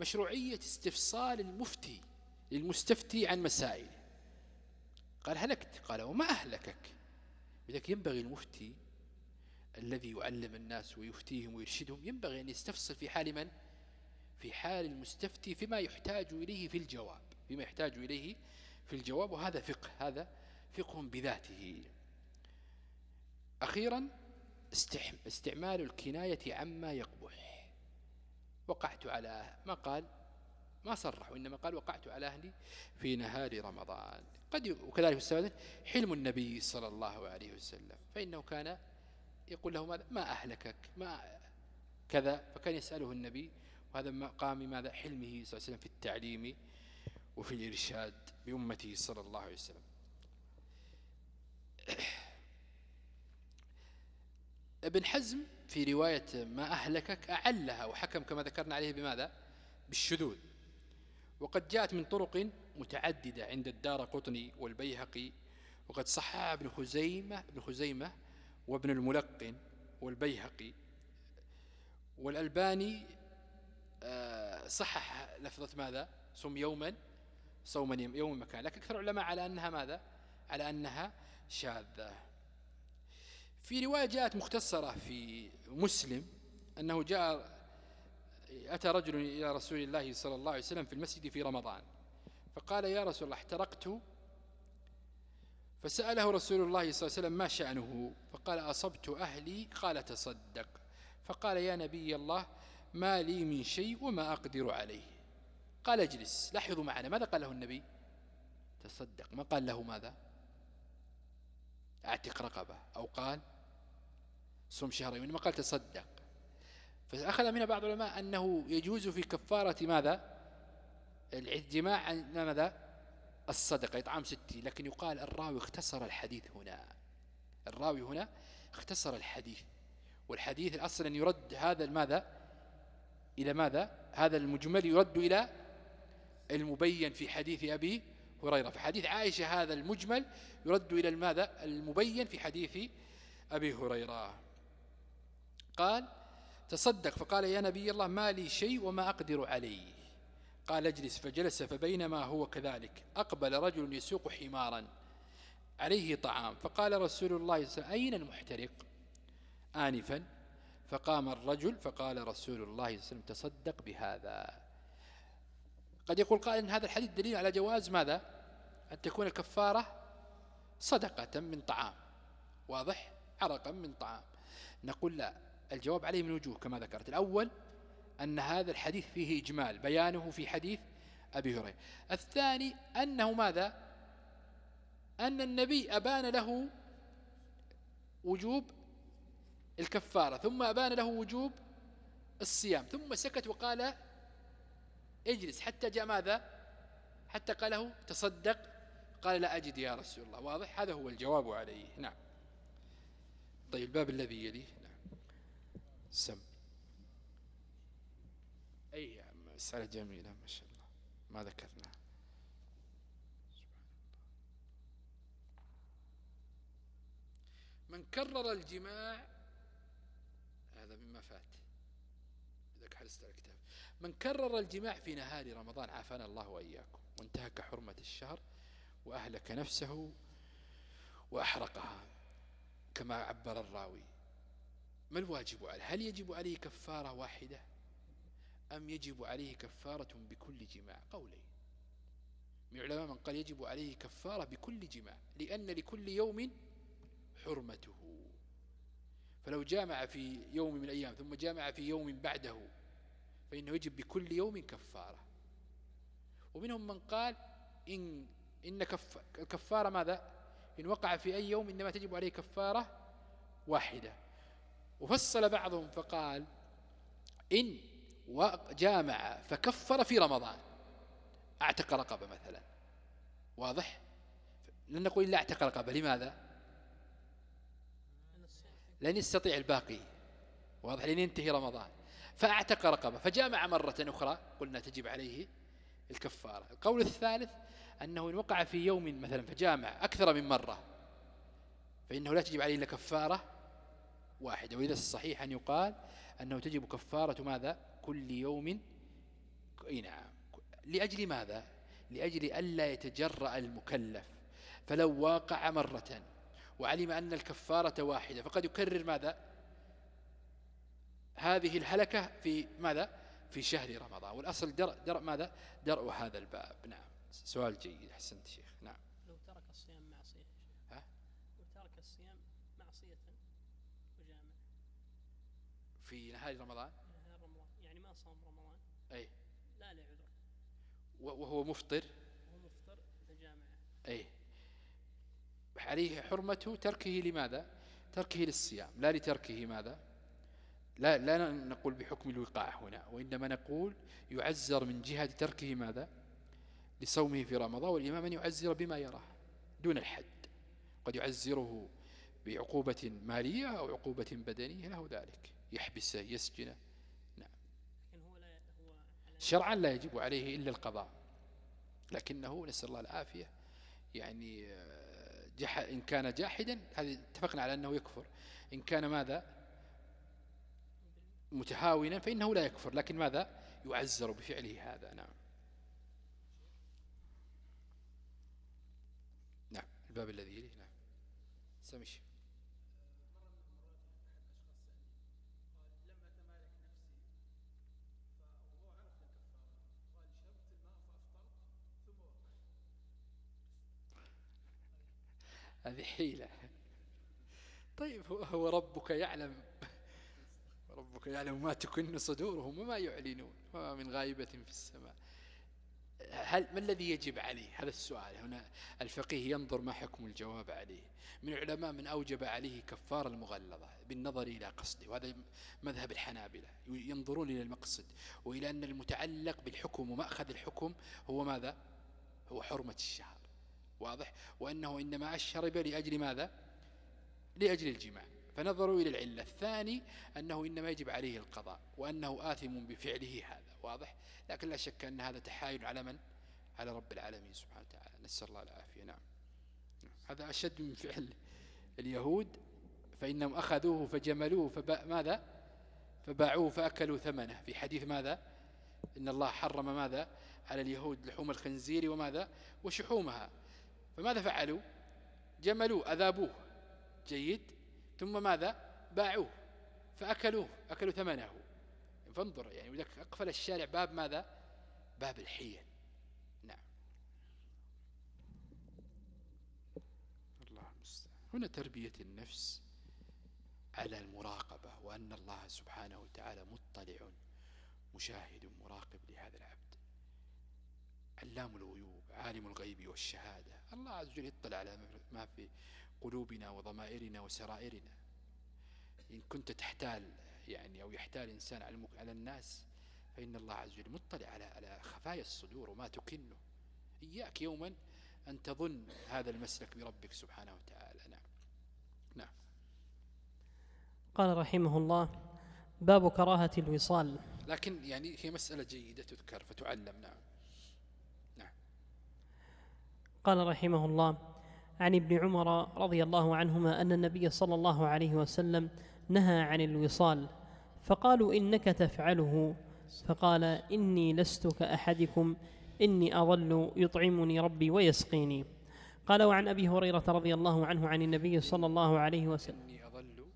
مشروعية استفصال المفتي للمستفتي عن مسائله قال هلكت. قال وما أهلكك. لذلك ينبغي المفتي الذي يعلم الناس ويفتيهم ويرشدهم ينبغي أن يستفصل في حال من؟ في حال المستفتي فيما يحتاج إليه في الجواب فيما يحتاج إليه في الجواب وهذا فقه هذا فقه بذاته. أخيرا استعمال الكناية عما يقبح. وقعت على ما قال ما صرح وإنما قال وقعت على أهلي في نهار رمضان. قد وكذلك السادة حلم النبي صلى الله عليه وسلم. فإنه كان يقول له ماذا؟ ما أهلكك؟ ما كذا؟ فكان يسأله النبي وهذا مقام ماذا؟ حلمه صلى الله عليه وسلم في التعليم وفي الإرشاد بأمته صلى الله عليه وسلم. <clears throat> ابن حزم في رواية ما أهلكك أعلها وحكم كما ذكرنا عليه بماذا؟ بالشذوذ. وقد جاءت من طرق متعددة عند الدار قطني والبيهقي وقد صحها ابن خزيمة, ابن خزيمة وابن الملقن والبيهقي. والألباني آه، صحح لفظة ماذا؟ صم يوما صوما يوم مكان. لكن أكثر العلماء على أنها ماذا؟ على أنها شاذة. في رواية جاءت مختصرة في مسلم أنه جاء أتى رجل إلى رسول الله صلى الله عليه وسلم في المسجد في رمضان فقال يا رسول الله احترقت. فسأله رسول الله صلى الله عليه وسلم ما شأنه فقال أصبت أهلي. قال تصدق. فقال يا نبي الله ما لي من شيء وما أقدر عليه. قال اجلس لاحظوا معنا ماذا قال له النبي؟ تصدق. ما قال له ماذا؟ أعتق رقبة. أو قال صم شهرين. ما قال تصدق. فأخذ منها بعض العلماء أنه يجوز في كفارة ماذا؟ الجماع ماذا؟ الصدقة إطعام ستين لكن يقال الراوي اختصر الحديث هنا. الراوي هنا اختصر الحديث. والحديث الأصل أن يرد هذا الماذا؟ إلى ماذا؟ هذا المجمل يرد إلى المبين في حديث أبي هريرة. في حديث عائشة هذا المجمل يرد إلى الماذا؟ المبين في حديث أبي هريرة. قال تصدق فقال يا نبي الله ما لي شيء وما أقدر عليه. قال اجلس فجلس فبينما هو كذلك أقبل رجل يسوق حمارا عليه طعام. فقال رسول الله صلى الله عليه وسلم أين المحترق؟ آنفا. فقام الرجل فقال رسول الله صلى الله عليه وسلم تصدق بهذا. قد يقول قائل إن هذا الحديث دليل على جواز ماذا؟ أن تكون الكفارة صدقة من طعام. واضح؟ عرقا من طعام. نقول لا. الجواب عليه من وجوه كما ذكرت. الأول أن هذا الحديث فيه إجمال بيانه في حديث أبي هريرة. الثاني أنه ماذا؟ أن النبي أبان له وجوب الكفارة ثم أبان له وجوب الصيام ثم سكت وقال اجلس حتى جاء ماذا؟ حتى قاله تصدق قال لا أجد يا رسول الله. واضح؟ هذا هو الجواب عليه. نعم. طيب الباب الذي يليه. سم. أي مسألة جميلة ما شاء الله. ما ذكرنا. من كرر الجماع هذا مما فات. إذا حرصت على الكتاب. من كرر الجماع في نهار رمضان عافانا الله وإياكم وانتهك حرمة الشهر وأهلك نفسه وأحرقها كما عبر الراوي. ما الواجب عليه هل يجب عليه كفارة واحدة أم يجب عليه كفارة بكل جماع؟ قولين من علماء من قال يجب عليه كفارة بكل جماع لأن لكل يوم حرمته. فلو جامع في يوم من الأيام ثم جامع في يوم بعده فإنه يجب بكل يوم كفارة. ومنهم من قال إن, إن كف الكفارة ماذا؟ إن وقع في أي يوم إنما تجب عليه كفارة واحدة. وفصل بعضهم فقال إن وجامع فكفر في رمضان. أعتق رقبة مثلا. واضح؟ لن نقول إلا أعتق رقبة. لماذا؟ لن يستطيع الباقي. واضح؟ لن ينتهي رمضان. فأعتق رقبة. فجامع مرة أخرى. قلنا تجب عليه الكفارة. القول الثالث أنه إن وقع في يوم مثلا فجامع أكثر من مرة فإنه لا تجب عليه إلا كفارة. واحدة وإذا الصحيح أن يقال أنه تجب كفارة ماذا؟ كل يوم. إي نعم. لأجل ماذا؟ لأجل ألا يتجرأ المكلف. فلو واقع مرة وعلم أن الكفارة واحدة فقد يكرر ماذا؟ هذه الهلكة في ماذا؟ في شهر رمضان. والأصل درء, درء ماذا؟ درء هذا الباب. نعم. سؤال جيد. أحسنت شيخ نعم لو ترك الصيام معصية ها؟ لو ترك الصيام معصية وجامع في نهار رمضان؟ نهار رمضان. يعني ما صام رمضان. أي. لا لعذر وهو مفطر؟ وهو مفطر فجامع أي. عليه حرمة تركه لماذا؟ تركه للصيام. لا لتركه ماذا؟ لا, لا نقول بحكم الوقاع هنا وإنما نقول يعزر من جهة تركه ماذا؟ لصومه في رمضان والإمام أن يعزر بما يراه دون الحد. قد يعزره بعقوبة مالية أو عقوبة بدنية له ذلك. يحبسه يسجنه على شرعا لا يجب عليه إلا القضاء. لكنه نسأل الله العافية. يعني آه، جح إن كان جاحدا هذه اتفقنا على أنه يكفر. إن كان ماذا؟ متهاونا فإنه لا يكفر. لكن ماذا؟ يعزر بفعله هذا. نعم. نعم. الباب الذي يليه. نعم. سمش هذه حيلة. طيب هو- ربك يعلم. ربك يعلم ما تكن صدورهم وما يعلنون وما من غائبة في السماء. هل ما الذي يجب عليه؟ هذا السؤال. هنا الفقيه ينظر ما حكم الجواب عليه. من العلماء من أوجب عليه كفار المغلظة بالنظر إلى قصده. وهذا مذهب الحنابلة. ينظرون إلى المقصد وإلى أن المتعلق بالحكم ومأخذ الحكم هو ماذا؟ هو حرمة الشهر. واضح؟ وأنه إنما أشرب لأجل ماذا؟ لأجل الجماع. فنظروا إلى العلة. الثاني أنه إنما يجب عليه القضاء وأنه آثم بفعله هذا. واضح؟ لكن لا شك أن هذا تحايل على من؟ على رب العالمين سبحانه وتعالى. نسأل الله العافية. نعم. هذا أشد من فعل اليهود. فإنهم أخذوه فجملوه فبا ماذا؟ فباعوه فأكلوا ثمنه. في حديث ماذا؟ إن الله حرم ماذا؟ على اليهود لحوم الخنزير وماذا؟ وشحومها. فماذا فعلوا؟ جملوه أذابوه جيد ثم ماذا؟ باعوه فأكلوه أكلوا ثمنه. فانظر يعني ولك أقفل الشارع باب ماذا؟ باب الحيل. نعم. الله المستعان هنا تربية النفس على المراقبة وأن الله سبحانه وتعالى مطلع مشاهد مراقب لهذا العبد. علام الغيوب عالم الغيب والشهادة. الله عز وجل يطلع على ما في قلوبنا وضمائرنا وسرائرنا. إن كنت تحتال يعني أو يحتال إنسان على على الناس فإن الله عز وجل مطلع على على خفايا الصدور وما تكنه. إياك يوما أن تظن هذا المسلك بربك سبحانه وتعالى. نعم. نعم. قال رحمه الله باب كراهة الوصال. لكن يعني هي مسألة جيدة تذكر فتعلم. نعم. قال رحمه الله عن ابن عمر رضي الله عنهما أن النبي صلى الله عليه وسلم نهى عن الوصال فقالوا إنك تفعله فقال إني لست كأحدكم إني اظل يطعمني ربي ويسقيني. قال وعن أبي هريرة رضي الله عنه عن النبي صلى الله عليه وسلم إني أظل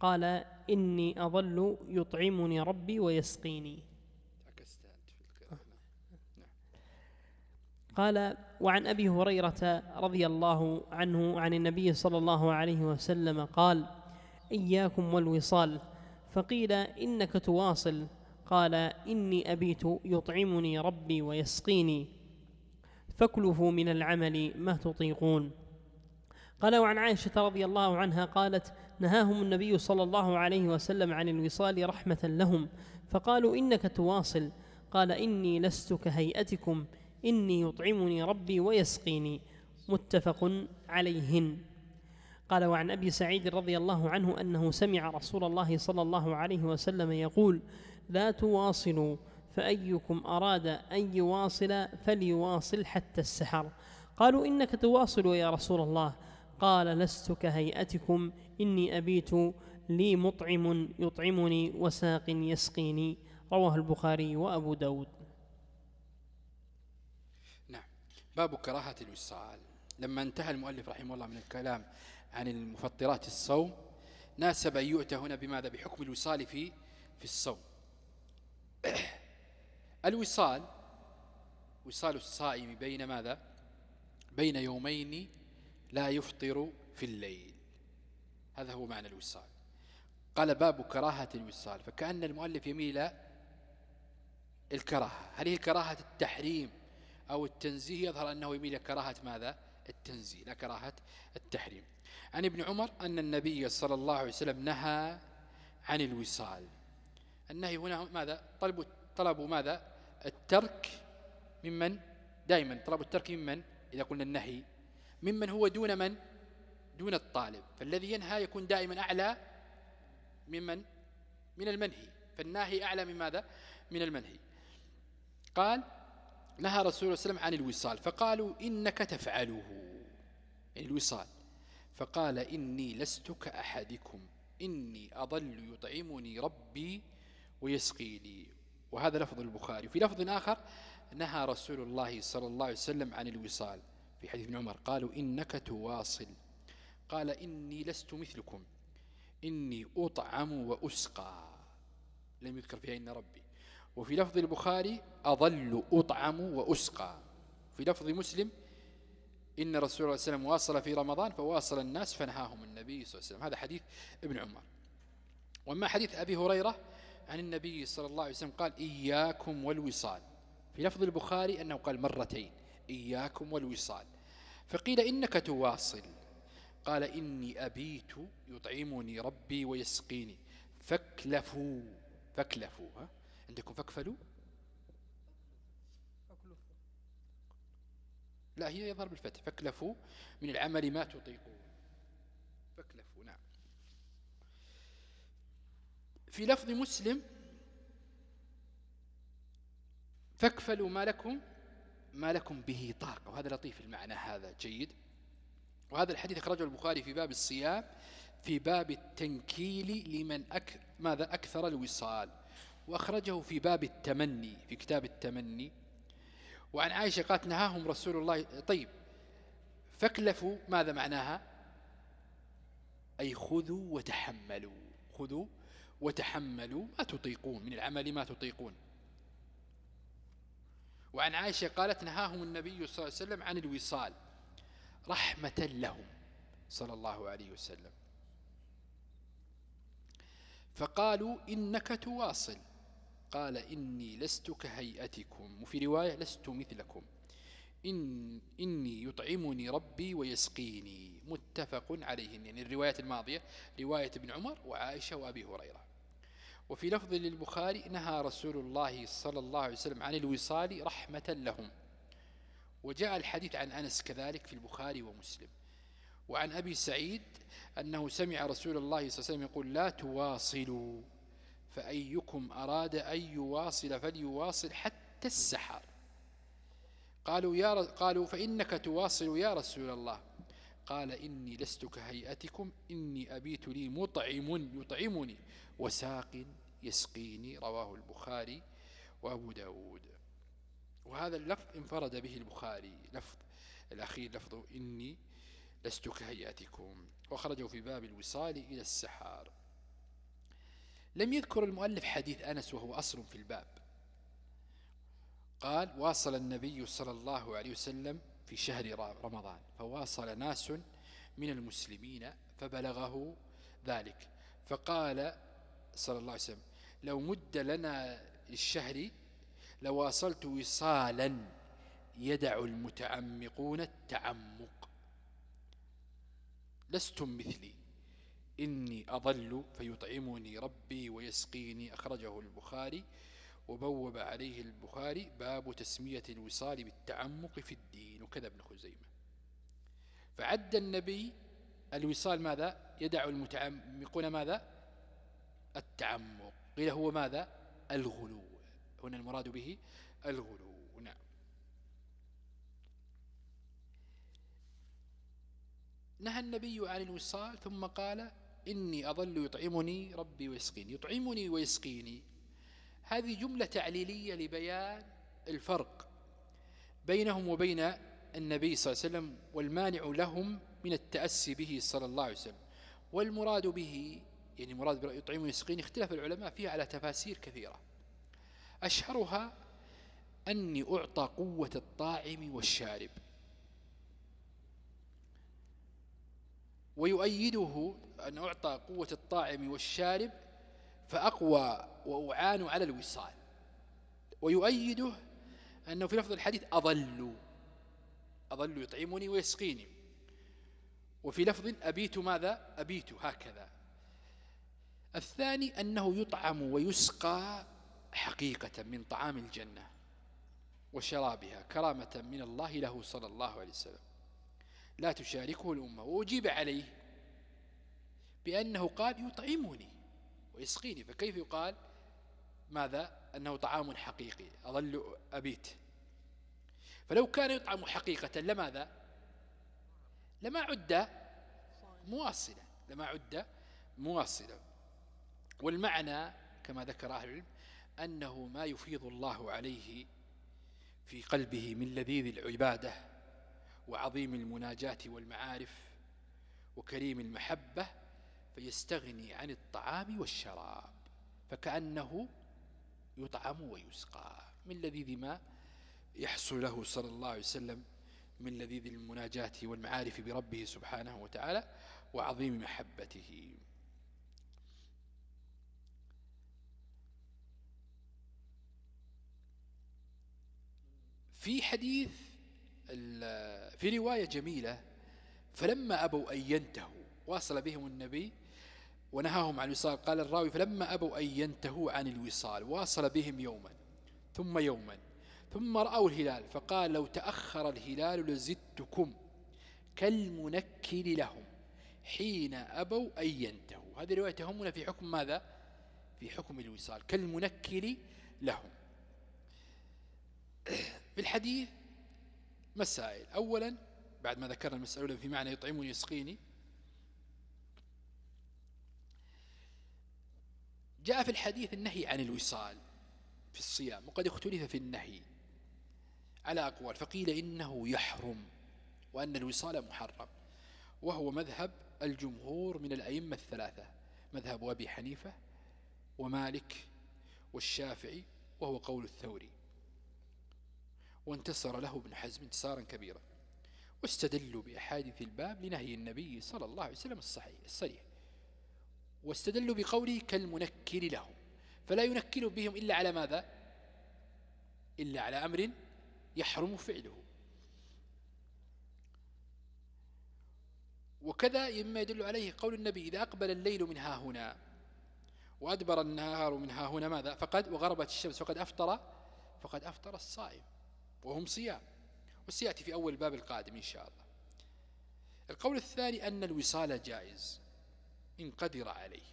قال إني اظل يطعمني ربي ويسقيني. قال وعن أبي هريرة رضي الله عنه عن النبي صلى الله عليه وسلم قال إياكم والوصال فقيل إنك تواصل قال إني أبيت يطعمني ربي ويسقيني فاكلفوا من العمل ما تطيقون. قال وعن عائشة رضي الله عنها قالت نهاهم النبي صلى الله عليه وسلم عن الوصال رحمة لهم فقالوا إنك تواصل قال إني لست كهيئتكم إني يطعمني ربي ويسقيني. متفق عليهن. قال وعن أبي سعيد رضي الله عنه أنه سمع رسول الله صلى الله عليه وسلم يقول لا تواصلوا فأيكم أراد أن يواصل فليواصل حتى السحر قالوا إنك تواصل يا رسول الله قال لست كهيئتكم إني أبيت لي مطعم يطعمني وساق يسقيني رواه البخاري وأبو داود نعم باب كراهة الوصال. لما انتهى المؤلف رحمه الله من الكلام عن المفطرات الصوم ناسب أن يؤتى هنا بماذا؟ بحكم الوصال في في الصوم. <clears throat> الوصال وصال الصائم بين ماذا؟ بين يومين لا يفطر في الليل. هذا هو معنى الوصال. قال باب كراهة الوصال. فكأن المؤلف يميل الكراهة. هل هي كراهة التحريم أو التنزيه يظهر أنه يميل كراهة ماذا؟ التنزيه لا كراهة التحريم. عن ابن عمر أن النبي صلى الله عليه وسلم نهى عن الوصال. النهي هنا ماذا؟ طلبوا طلبوا ماذا؟ الترك ممن؟ دائما طلبوا الترك ممن؟ إذا قلنا النهي ممن هو دون من؟ دون الطالب. فالذي ينهى يكون دائما أعلى ممن؟ من المنهي. فالناهي أعلى من ماذا؟ من المنهي. قال نهى رسول الله صلى الله عليه وسلم عن الوصال فقالوا إنك تفعله. يعني الوصال. فقال إني لست كأحدكم إني أظل يطعمني ربي ويسقيني وهذا لفظ البخاري. في لفظ آخر نهى رسول الله صلى الله عليه وسلم عن الوصال. في حديث ابن عمر قالوا إنك تواصل. قال إني لست مثلكم إني أطعم وأسقى. لم يذكر فيها إن ربي. وفي لفظ البخاري أظل أطعم وأسقى. في لفظ مسلم إن رسول الله صلى الله عليه وسلم واصل في رمضان فواصل الناس فنهاهم النبي صلى الله عليه وسلم. هذا حديث ابن عمر. وما حديث أبي هريرة عن النبي صلى الله عليه وسلم قال إياكم والوصال. في لفظ البخاري أنه قال مرتين إياكم والوصال. فقيل إنك تواصل. قال إني أبيت يطعمني ربي ويسقيني. فاكلفوا فاكلفوا ها؟ عندكم فاكفلوا لا هي يظهر بالفتح. فاكلفوا من العمل ما تطيقون. فاكلفوا نعم. في لفظ مسلم فاكفلوا ما لكم ما لكم به طاقة. وهذا لطيف المعنى هذا جيد. وهذا الحديث أخرجه البخاري في باب الصيام في باب التنكيل لمن أك ماذا؟ أكثر الوصال. وأخرجه في باب التمني في كتاب التمني. وعن عائشة قالت نهاهم رسول الله. طيب فاكلفوا ماذا معناها؟ أي خذوا وتحملوا خذوا وتحملوا ما تطيقون من العمل ما تطيقون. وعن عائشة قالت نهاهم النبي صلى الله عليه وسلم عن الوصال رحمة لهم صلى الله عليه وسلم. فقالوا إنك تواصل. قال إني لست كهيئتكم وفي رواية لست مثلكم. إن إني يطعمني ربي ويسقيني. متفق عليه يعني الرواية الماضية رواية ابن عمر وعائشة وأبي هريرة. وفي لفظ للبخاري نهى رسول الله صلى الله عليه وسلم عن الوصال رحمة لهم. وجاء الحديث عن أنس كذلك في البخاري ومسلم. وعن أبي سعيد أنه سمع رسول الله صلى الله عليه وسلم يقول لا تواصلوا. فأيكم أراد أن يواصل فليواصل حتى السحر. قالوا, يا قالوا فإنك تواصل يا رسول الله. قال إني لست كهيئتكم إني أبيت لي مطعم يطعمني. وساق يسقيني رواه البخاري وأبو داود. وهذا اللفظ انفرد به البخاري. لفظ الأخير لفظه إني لست كهيئتكم. وخرجوا في باب الوصال إلى السحار لم يذكر المؤلف حديث أنس وهو أصل في الباب. قال واصل النبي صلى الله عليه وسلم في شهر رمضان فواصل ناس من المسلمين فبلغه ذلك. فقال صلى الله عليه وسلم لو مد لنا الشهر لواصلت وصالا يدع المتعمقون التعمق. لستم مثلي. إني أظل فيطعمني ربي ويسقيني. أخرجه البخاري وبوب عليه البخاري. باب تسمية الوصال بالتعمق في الدين. وكذا ابن خزيمة. فعد النبي الوصال ماذا؟ يدع المتعمقون ماذا؟ التعمق. قيل هو ماذا؟ الغلو. هنا المراد به الغلو. نعم. نهى النبي عن الوصال ثم قال إني أظل يطعمني ربي ويسقيني. يطعمني ويسقيني. هذه جملة تعليلية لبيان الفرق بينهم وبين النبي صلى الله عليه وسلم والمانع لهم من التأسي به صلى الله عليه وسلم. والمراد به يعني مراد يطعم ويسقين اختلف العلماء فيها على تفاسير كثيرة. أشهرها أني أعطى قوة الطاعم والشارب. ويؤيده أن أعطى قوة الطاعم والشارب فأقوى وأعان على الوصال. ويؤيده أنه في لفظ الحديث أظل أظل يطعمني ويسقيني. وفي لفظ أبيت ماذا؟ أبيت هكذا. الثاني أنه يطعم ويسقى حقيقة من طعام الجنة وشرابها كرامة من الله له صلى الله عليه وسلم. لا تشاركه الأمة. وأجيب عليه بأنه قال يطعمني ويسقيني. فكيف يقال؟ ماذا؟ أنه طعام حقيقي. أظل أبيت. فلو كان يطعم حقيقة لماذا؟ لما عد مواصلة لما عد مواصلة والمعنى كما ذكر أهل العلم أنه ما يفيض الله عليه في قلبه من لذيذ العبادة وعظيم المناجاة والمعارف وكريم المحبة فيستغني عن الطعام والشراب فكأنه يطعم ويسقى. من لذيذ ما يحصل له صلى الله عليه وسلم من لذيذ المناجاة والمعارف بربه سبحانه وتعالى وعظيم محبته. في حديث في رواية جميلة فلما أبوا أن ينتهوا واصل بهم النبي ونهاهم عن الوصال. قال الراوي فلما أبوا أن ينتهوا عن الوصال واصل بهم يوما ثم يوما ثم رأوا الهلال فقال لو تأخر الهلال لزدتكم كالمنكر لهم حين أبوا أن ينتهوا. هذه رواية تهمنا في حكم ماذا؟ في حكم الوصال كالمنكر لهم. في الحديث مسائل. أولا بعد ما ذكرنا المسألة في معنى يطعمني يسقيني جاء في الحديث النهي عن الوصال في الصيام وقد اختلف في النهي على أقوال فقيل إنه يحرم وأن الوصال محرم وهو مذهب الجمهور من الأئمة الثلاثة مذهب أبي حنيفة ومالك والشافعي وهو قول الثوري. وانتصر له ابن حزم انتصارا كبيرا واستدلوا بأحاديث الباب لنهي النبي صلى الله عليه وسلم الصحيح الصريح. واستدلوا بقوله كالمنكر لهم فلا ينكر بهم إلا على ماذا؟ إلا على أمر يحرم فعله. وكذا مما يدل عليه قول النبي إذا أقبل الليل من ها هنا وأدبر النهار من ها هنا ماذا؟ فقد وغربت الشمس فقد أفطر فقد أفطر الصائم وهم صيام. وسيأتي في أول باب القادم إن شاء الله. القول الثاني أن الوصال جائز. إن قدر عليه.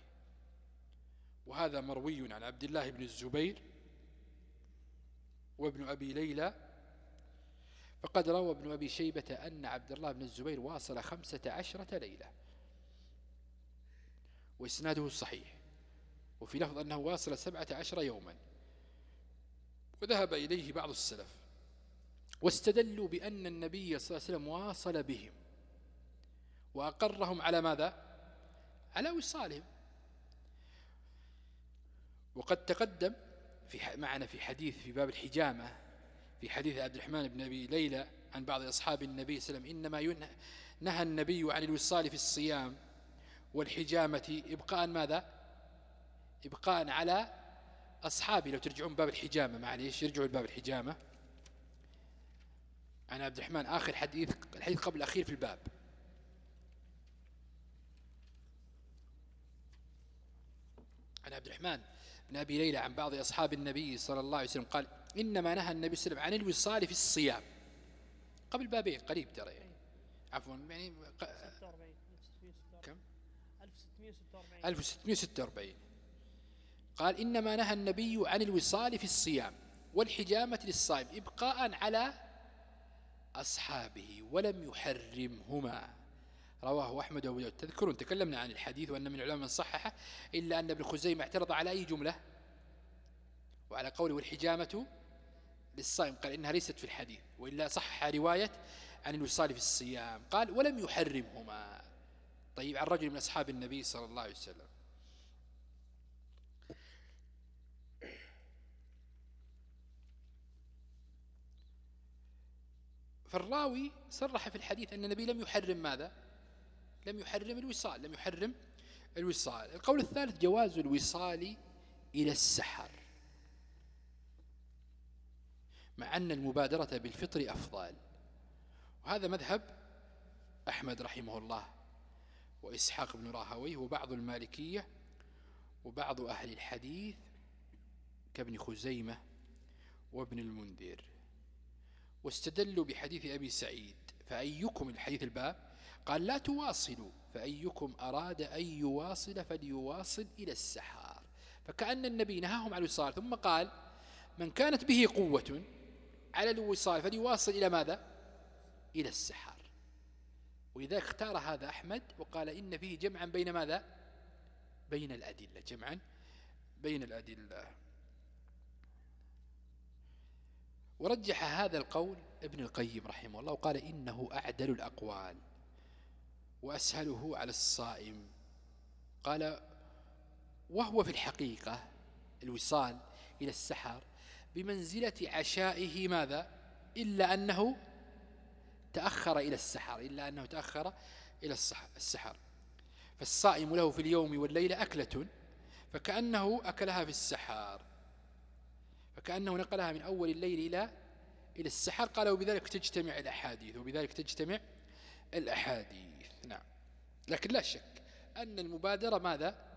وهذا مروي عن عبد الله بن الزبير وابن أبي ليلى فقد روى ابن أبي شيبة أن عبد الله بن الزبير واصل خمسة عشرة ليلة. وإسناده صحيح. وفي لفظ أنه واصل سبعة عشر يوما. وذهب إليه بعض السلف. واستدلوا بأن النبي صلى الله عليه وسلم واصل بهم. وأقرهم على ماذا؟ على وصالهم وقد تقدم في معنا في حديث في باب الحجامة في حديث عبد الرحمن بن أبي ليلى عن بعض أصحاب النبي صلى الله عليه وسلم إنما نهى النبي عن الوصال في الصيام والحجامة إبقاء ماذا؟ إبقاء على أصحابي لو ترجعون باب الحجامة معليش يرجعوا لباب الحجامة. عن عبد الرحمن آخر حديث الحديث قبل الأخير في الباب. عن عبد الرحمن بن أبي ليلى عن بعض أصحاب النبي صلى الله عليه وسلم قال إنما نهى النبي صلى الله عليه وسلم عن الوصال في الصيام. قبل بابين قريب ترى يعني. عفوا يعني كم؟ 1646 1646 قال إنما نهى النبي عن الوصال في الصيام والحجامة للصائم إبقاء على أصحابه ولم يحرمهما. رواه أحمد وأبو داود. تذكرون تكلمنا عن الحديث وأن من العلماء من صححه إلا أن ابن خزيمة اعترض على أي جملة؟ وعلى قوله والحجامة للصائم قال إنها ليست في الحديث وإلا صح رواية عن الوصال في الصيام. قال ولم يحرمهما. طيب عن رجل من أصحاب النبي صلى الله عليه وسلم. فالراوي صرح في الحديث أن النبي لم يحرم ماذا؟ لم يحرم الوصال لم يحرم الوصال. القول الثالث جواز الوصال إلى السحر. مع أن المبادرة بالفطر أفضل. وهذا مذهب أحمد رحمه الله وإسحاق بن راهويه وبعض المالكية وبعض أهل الحديث كابن خزيمة وابن المنذر. واستدلوا بحديث أبي سعيد فأيكم الحديث الباب؟ قال لا تواصلوا فأيكم أراد أن يواصل فليواصل إلى السحار. فكأن النبي نهاهم عن الوصال ثم قال من كانت به قوة على الوصال فليواصل إلى ماذا؟ إلى السحار. ولذلك اختار هذا أحمد وقال إن فيه جمعا بين ماذا؟ بين الأدلة جمعا بين الأدلة. ورجح هذا القول ابن القيم رحمه الله وقال إنه أعدل الأقوال. وأسهله على الصائم. قال وهو في الحقيقة الوصال إلى السحر بمنزلة عشائه ماذا؟ إلا أنه تأخر إلى السحر إلا أنه تأخر إلى السحر. فالصائم له في اليوم والليلة أكلة فكأنه أكلها في السحر. فكأنه نقلها من أول الليل إلى إلى السحر. قال وبذلك تجتمع الأحاديث وبذلك تجتمع الأحاديث. نعم. لكن لا شك أن المبادرة ماذا؟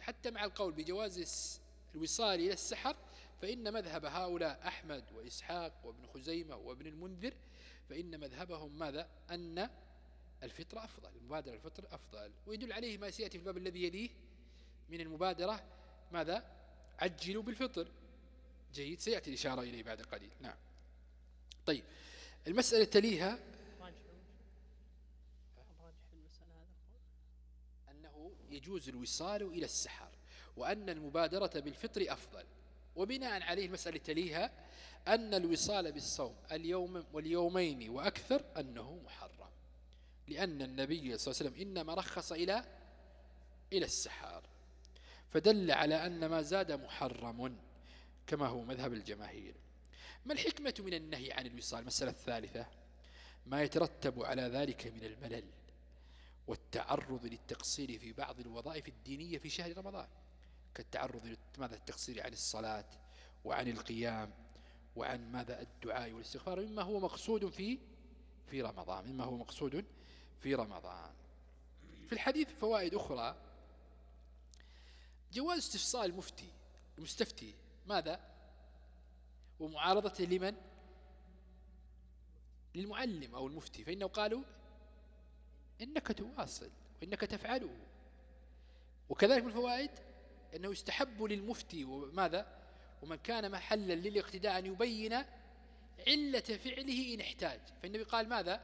حتى مع القول بجواز الوصال إلى السحر فإن مذهب هؤلاء أحمد وإسحاق وابن خزيمة وابن المنذر فإن مذهبهم ماذا؟ أن الفطر أفضل المبادرة الفطر أفضل. ويدل عليه ما سيأتي في الباب الذي يليه من المبادرة ماذا؟ عجلوا بالفطر. جيد سيأتي الإشارة إليه بعد قليل. نعم. طيب المسألة تليها أنه يجوز الوصال إلى السحر وأن المبادرة بالفطر أفضل. وبناء عليه المسألة تليها أن الوصال بالصوم اليوم واليومين وأكثر أنه محرم. لأن النبي صلى الله عليه وسلم إنما رخص إلى إلى السحار فدل على أن ما زاد محرم كما هو مذهب الجماهير. ما الحكمة من النهي عن الوصال؟ المسألة الثالثة ما يترتب على ذلك من الملل. والتعرض للتقصير في بعض الوظائف الدينية في شهر رمضان. كالتعرض ماذا؟ التقصير عن الصلاة وعن القيام وعن ماذا؟ الدعاء والاستغفار مما هو مقصود في في رمضان مما هو مقصود في رمضان. في الحديث فوائد أخرى. جواز استفصال المفتي المستفتي ماذا؟ ومعارضته لمن؟ للمعلم أو المفتي. فإنه قالوا إنك تواصل وإنك تفعله وكذلك من الفوائد أنه يستحب للمفتي وماذا؟ ومن كان محلا للاقتداء أن يبين علة فعله إن احتاج. فالنبي قال ماذا؟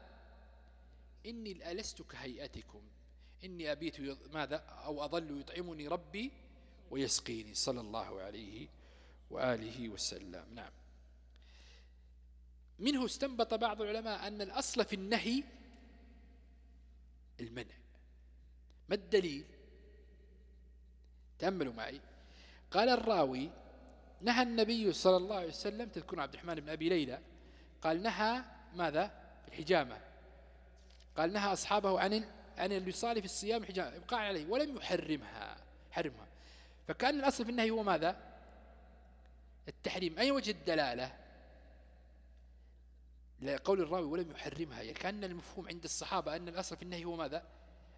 إني ألست كهيئتكم. إني أبيت ماذا؟ أو أظل يطعمني ربي ويسقيني. صلى الله عليه وآله وسلم. نعم. منه استنبط بعض العلماء أن الأصل في النهي المنع. ما الدليل؟ تأملوا معي. قال الراوي نهى النبي صلى الله عليه وسلم تذكرون عبد الرحمن بن أبي ليلى قال نهى ماذا؟ الحجامة. قال نهى أصحابه عن عن الوصال في الصيام الحجامة إبقاء عليه ولم يحرمها حرمها. فكأن الأصل في النهي هو ماذا؟ التحريم. أي وجه الدلالة؟ لقول الراوي ولم يحرمها يعني كأن المفهوم عند الصحابة أن الأصل في النهي هو ماذا؟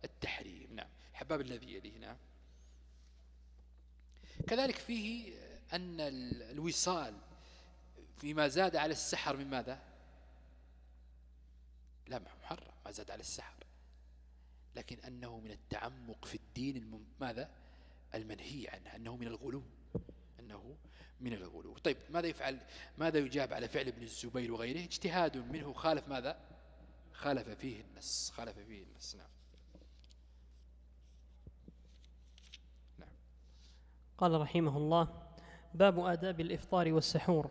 التحريم. نعم. الحباب الذي يليه. نعم. كذلك فيه أن الوصال فيما زاد على السحر من ماذا؟ لا محرم. ما زاد على السحر. لكن أنه من التعمق في الدين ماذا؟ المنهي عنه أنه من الغلو أنه من الغلو. طيب ماذا يفعل؟ ماذا يجاب على فعل ابن الزبير وغيره؟ اجتهاد منه خالف ماذا؟ خالف فيه النص خالف فيه النص نعم. نعم. قال رحمه الله باب آداب الإفطار والسحور.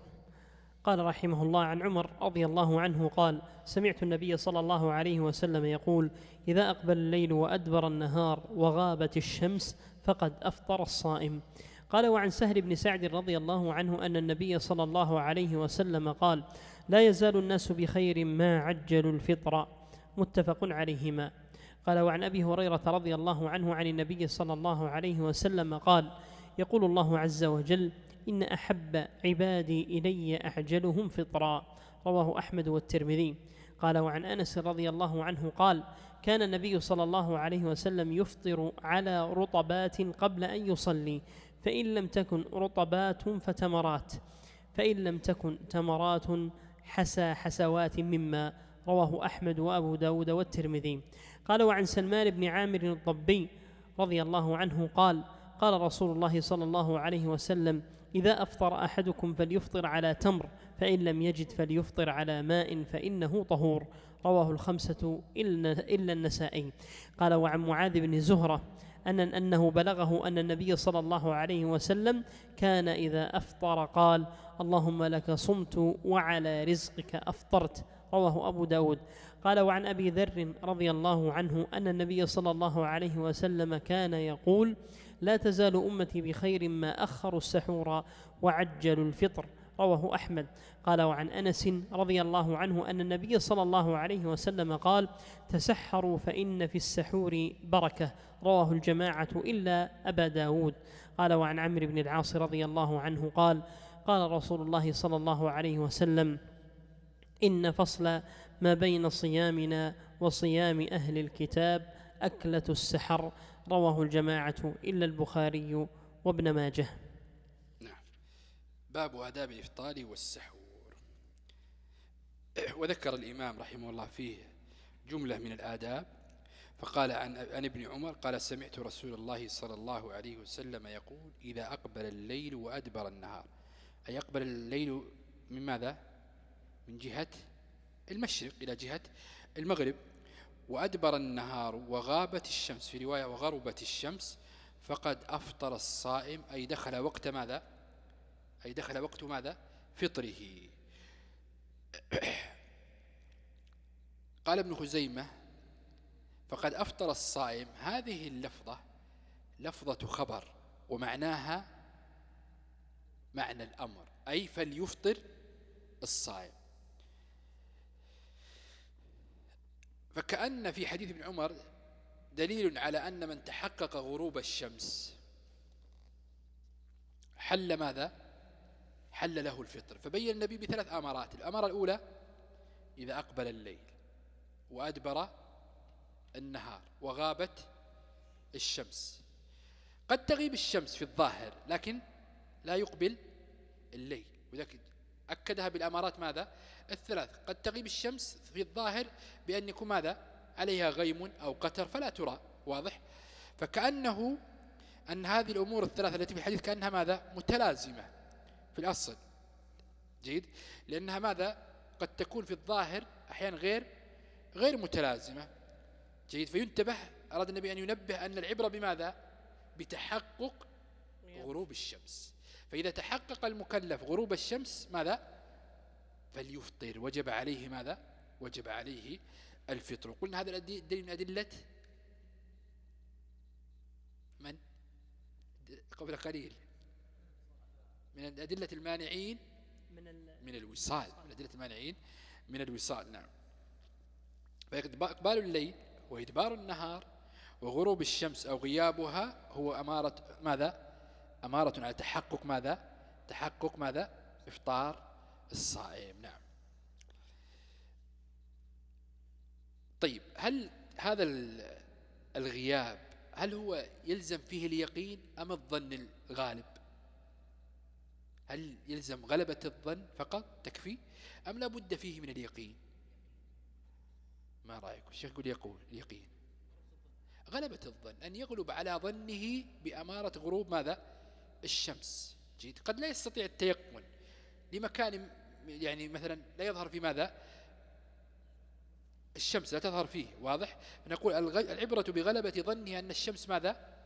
قال رحمه الله عن عمر رضي الله عنه قال سمعت النبي صلى الله عليه وسلم يقول إذا أقبل الليل وأدبر النهار وغابت الشمس فقد أفطر الصائم. قال وعن سهل بن سعد رضي الله عنه أن النبي صلى الله عليه وسلم قال لا يزال الناس بخير ما عجلوا الفطر. متفق عليهما. قال وعن أبي هريرة رضي الله عنه عن النبي صلى الله عليه وسلم قال يقول الله عز وجل إن أحب عبادي إلي أعجلهم فطرا. رواه أحمد والترمذي. قال وعن أنس رضي الله عنه قال كان النبي صلى الله عليه وسلم يفطر على رطبات قبل أن يصلي فإن لم تكن رطبات فتمرات. فإن لم تكن تمرات حسى حسوات مما رواه أحمد وأبو داود والترمذي. قال وعن سلمان بن عامر الضبي رضي الله عنه قال قال رسول الله صلى الله عليه وسلم إذا أفطر أحدكم فليفطر على تمر فإن لم يجد فليفطر على ماء فإنه طهور. رواه الخمسة إلا النسائي. قال وعن معاذ بن زهرة أن أنه بلغه أن النبي صلى الله عليه وسلم كان إذا أفطر قال اللهم لك صمت وعلى رزقك أفطرت. رواه أبو داود. قال وعن أبي ذر رضي الله عنه أن النبي صلى الله عليه وسلم كان يقول لا تزال أمتي بخير ما أخروا السحور وعجلوا الفطر رواه أحمد. قال وعن أنس رضي الله عنه أن النبي صلى الله عليه وسلم قال تسحروا فإن في السحور بركة. رواه الجماعة إلا أبا داود. قال وعن عمرو بن العاص رضي الله عنه قال قال رسول الله صلى الله عليه وسلم إن فصل ما بين صيامنا وصيام أهل الكتاب أكلة السحر. رواه الجماعة إلا البخاري وابن ماجه. باب آداب الإفطار والسحور. وذكر الإمام رحمه الله فيه جملة من الآداب فقال عن, عن ابن عمر قال سمعت رسول الله صلى الله عليه وسلم يقول إذا أقبل الليل وأدبر النهار أي أقبل الليل من ماذا؟ من جهة المشرق إلى جهة المغرب. وأدبر النهار وغابت الشمس في رواية وغربت الشمس فقد أفطر الصائم أي دخل وقت ماذا؟ أي دخل وقت ماذا؟ فطره. قال ابن خزيمة فقد أفطر الصائم. هذه اللفظة لفظة خبر ومعناها معنى الأمر أي فليفطر الصائم. فكأن في حديث ابن عمر دليل على أن من تحقق غروب الشمس حل ماذا؟ حل له الفطر. فبين النبي بثلاث أمارات. الأمارة الأولى إذا أقبل الليل وأدبر النهار وغابت الشمس. قد تغيب الشمس في الظاهر لكن لا يقبل الليل. وذلك أكدها بالأمارات ماذا؟ الثلاث. قد تغيب الشمس في الظاهر بأن يكون ماذا؟ عليها غيم أو قتر فلا ترى. واضح؟ فكأنه أن هذه الأمور الثلاثة التي في الحديث كأنها ماذا؟ متلازمة. في الأصل. جيد؟ لأنها ماذا؟ قد تكون في الظاهر أحيانا غير غير متلازمة. جيد؟ فينتبه أراد النبي أن ينبه أن العبرة بماذا؟ بتحقق غروب الشمس. فإذا تحقق المكلف غروب الشمس ماذا؟ فليفطر. وجب عليه ماذا؟ وجب عليه الفطر. قلنا هذا الدليل من أدلة من؟ قبل قليل. من أدلة المانعين من, من الوصال من أدلة المانعين من الوصال نعم. فإقبال الليل وإدبار النهار وغروب الشمس أو غيابها هو أمارة ماذا؟ أمارة على تحقق ماذا؟ تحقق ماذا؟ إفطار الصائم نعم. طيب هل هذا الغياب هل هو يلزم فيه اليقين أم الظن الغالب؟ هل يلزم غلبة الظن فقط تكفي أم لا بد فيه من اليقين؟ ما رأيكم الشيخ يقول يقول اليقين. غلبة الظن أن يغلب على ظنه بأمارة غروب ماذا؟ الشمس. جيد. قد لا يستطيع التيقن لمكان يعني مثلا لا يظهر في ماذا؟ الشمس لا تظهر فيه واضح؟ نقول العبرة بغلبة ظنه أن الشمس ماذا؟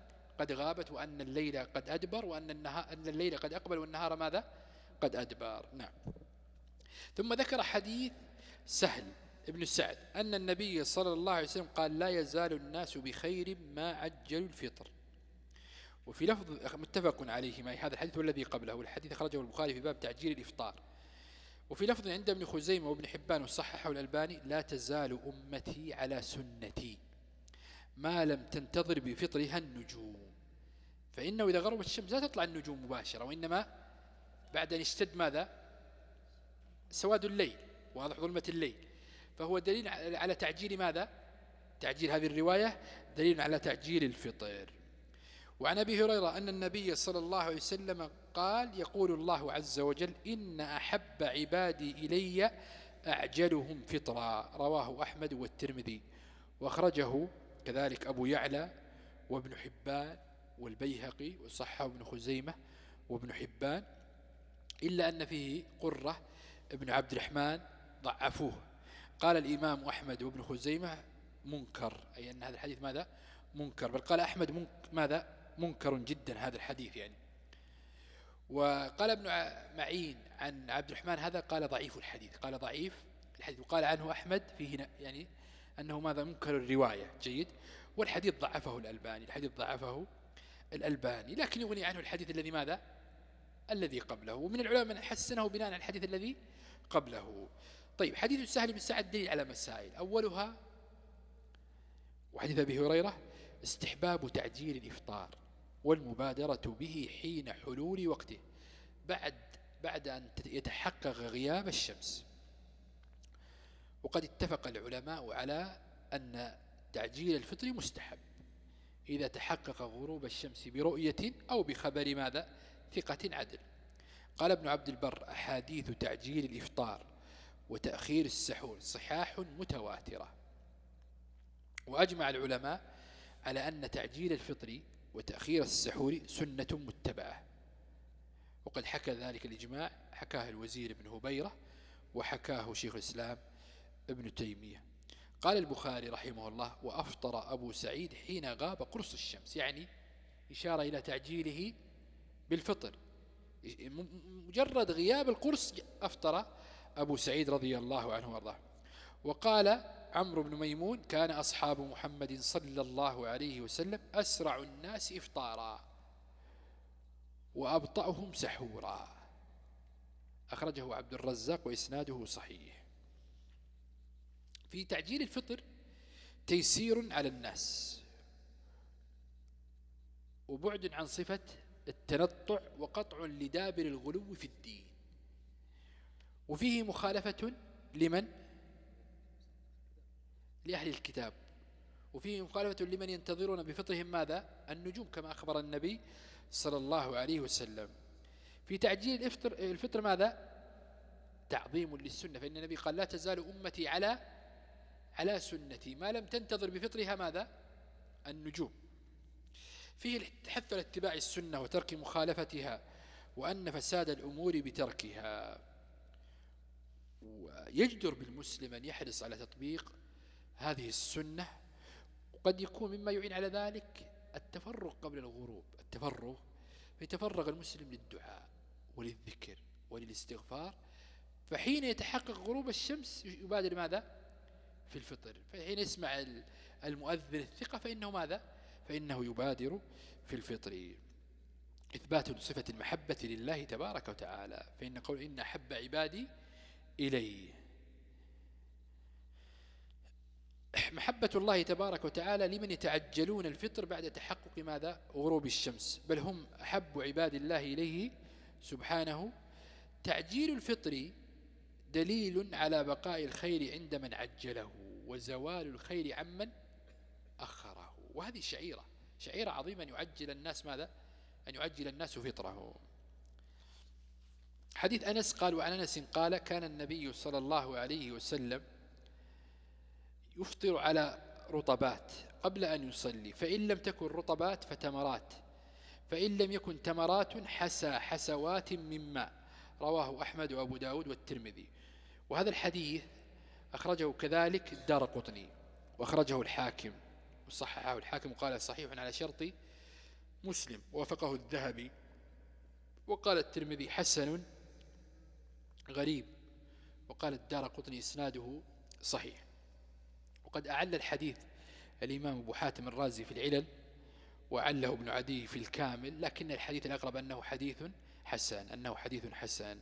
قد غابت وأن الليل قد أدبر وأن أن الليل قد أقبل والنهار ماذا؟ قد أدبر. نعم. ثم ذكر حديث سهل ابن سعد أن النبي صلى الله عليه وسلم قال لا يزال الناس بخير ما عجلوا الفطر. وفي لفظ متفق عليه ما هذا الحديث والذي قبله. والحديث أخرجه البخاري في باب تعجيل الإفطار. وفي لفظ عند ابن خزيمة وابن حبان وصححه الألباني لا تزال أمتي على سنتي. ما لم تنتظر بفطرها النجوم. فإنه إذا غربت الشمس لا تطلع النجوم مباشرة وإنما بعد أن اشتد ماذا؟ سواد الليل واضح ظلمة الليل. فهو دليل على تعجيل ماذا؟ تعجيل هذه الرواية دليل على تعجيل الفطر. وعن أبي هريرة أن النبي صلى الله عليه وسلم قال يقول الله عز وجل إن أحب عبادي إلي أعجلهم فطرا. رواه أحمد والترمذي. وأخرجه كذلك أبو يعلى وابن حبان والبيهقي وصحه ابن خزيمة وابن حبان إلا أن فيه قرة ابن عبد الرحمن ضعفوه. قال الإمام أحمد وابن خزيمة منكر أي أن هذا الحديث ماذا؟ منكر. بل قال أحمد منك ماذا؟ منكر جدا هذا الحديث يعني. وقال ابن معين عن عبد الرحمن هذا قال ضعيف الحديث قال ضعيف الحديث. وقال عنه أحمد فيه يعني أنه ماذا؟ منكر الرواية. جيد. والحديث ضعفه الألباني الحديث ضعفه الألباني لكن يغني عنه الحديث الذي ماذا؟ الذي قبله. ومن العلماء من حسنه بناء على الحديث الذي قبله. طيب حديث سهل بن سعد دليل على مسائل. أولها وحديث أبي هريرة استحباب تعجيل الإفطار والمبادرة به حين حلول وقته بعد بعد أن يتحقق غياب الشمس. وقد اتفق العلماء على أن تعجيل الفطر مستحب. إذا تحقق غروب الشمس برؤية أو بخبر ماذا؟ ثقة عدل. قال ابن عبد البر أحاديث تعجيل الإفطار وتأخير السحور صحاح متواترة. وأجمع العلماء على أن تعجيل الفطر وتأخير السحور سنة متبعة. وقد حكى ذلك الإجماع حكاه الوزير ابن هبيرة وحكاه شيخ الإسلام ابن تيمية. قال البخاري رحمه الله وأفطر أبو سعيد حين غاب قرص الشمس يعني إشارة إلى تعجيله بالفطر. مجرد غياب القرص أفطر أبو سعيد رضي الله عنه وأرضاه. وقال عمرو بن ميمون كان أصحاب محمد صلى الله عليه وسلم أسرع الناس إفطارا وأبطأهم سحورا. أخرجه عبد الرزاق وإسناده صحيح. في تعجيل الفطر تيسير على الناس وبعد عن صفة التنطع وقطع لدابر الغلو في الدين. وفيه مخالفة لمن؟ لأهل الكتاب. وفيه مخالفة لمن ينتظرون بفطرهم ماذا؟ النجوم كما أخبر النبي صلى الله عليه وسلم. في تعجيل الفطر, الفطر ماذا؟ تعظيم للسنة. فإن النبي قال لا تزال أمتي على على سنتي. ما لم تنتظر بفطرها ماذا؟ النجوم. فيه الحث على اتباع السنة وترك مخالفتها وأن فساد الأمور بتركها. ويجدر بالمسلم أن يحرص على تطبيق هذه السنة. وقد يكون مما يعين على ذلك التفرغ قبل الغروب. التفرغ فيتفرغ المسلم للدعاء وللذكر وللاستغفار. فحين يتحقق غروب الشمس يبادر ماذا؟ في الفطر. فحين يسمع المؤذن الثقة فإنه ماذا؟ فإنه يبادر في الفطر. إثبات صفة المحبة لله تبارك وتعالى. فإن قول إن أحب عبادي إليه محبة الله تبارك وتعالى لمن يتعجلون الفطر بعد تحقق ماذا؟ غروب الشمس. بل هم أحب عباد الله إليه سبحانه. تعجيل الفطر دليل على بقاء الخير عند من عجله. وزوال الخير عمن أخره. وهذه شعيرة شعيرة عظيمة أن يعجل الناس ماذا؟ أن يعجل الناس فطره حديث أنس قال وعن أنس قال كان النبي صلى الله عليه وسلم يفطر على رطبات قبل أن يصلي فإن لم تكن رطبات فتمرات فإن لم يكن تمرات حسى حسوات من ماء. رواه أحمد وأبو داود والترمذي. وهذا الحديث أخرجه كذلك الدار قطني وأخرجه الحاكم وصححه الحاكم قال صحيح على شرط مسلم وافقه الذهبي وقال الترمذي حسن غريب وقال الدار قطني إسناده صحيح. وقد أعل الحديث الإمام أبو حاتم الرازي في العلل وعله ابن عدي في الكامل لكن الحديث الأقرب أنه حديث حسن أنه حديث حسن.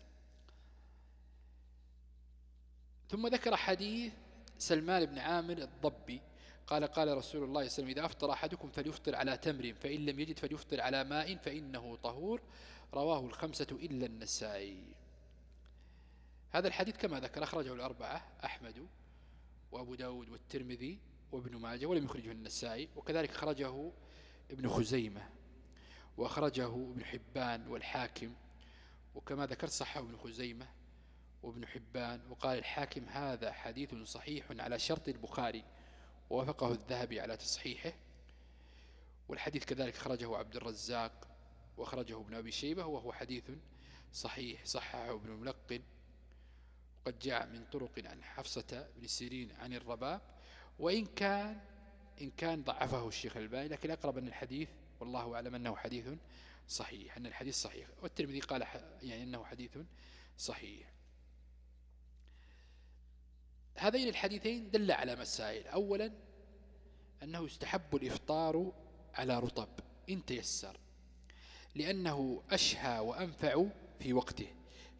ثم ذكر حديث سلمان بن عامر الضبي. قال قال رسول الله صلى الله عليه وسلم إذا أفطر أحدكم فليفطر على تمر فإن لم يجد فليفطر على ماء فإنه طهور. رواه الخمسة إلا النسائي. هذا الحديث كما ذكر أخرجه الأربعة أحمد وأبو داود والترمذي وابن ماجه ولم يخرجه النسائي وكذلك خرجه ابن خزيمة وأخرجه ابن حبان والحاكم وكما ذكر صحه ابن خزيمة وابن حبان وقال الحاكم هذا حديث صحيح على شرط البخاري ووافقه الذهبي على تصحيحه. والحديث كذلك خرجه عبد الرزاق وخرجه ابن أبي شيبة وهو حديث صحيح صححه ابن الملقن وقد جاء من طرق عن حفصة بن سيرين عن الرباب. وإن كان إن كان ضعفه الشيخ الباني لكن أقرب أن الحديث والله أعلم أنه حديث صحيح أن الحديث صحيح. والترمذي قال يعني أنه حديث صحيح. هذين الحديثين دل على مسائل. أولا أنه يستحب الإفطار على رطب إن تيسر لأنه أشهى وأنفع في وقته.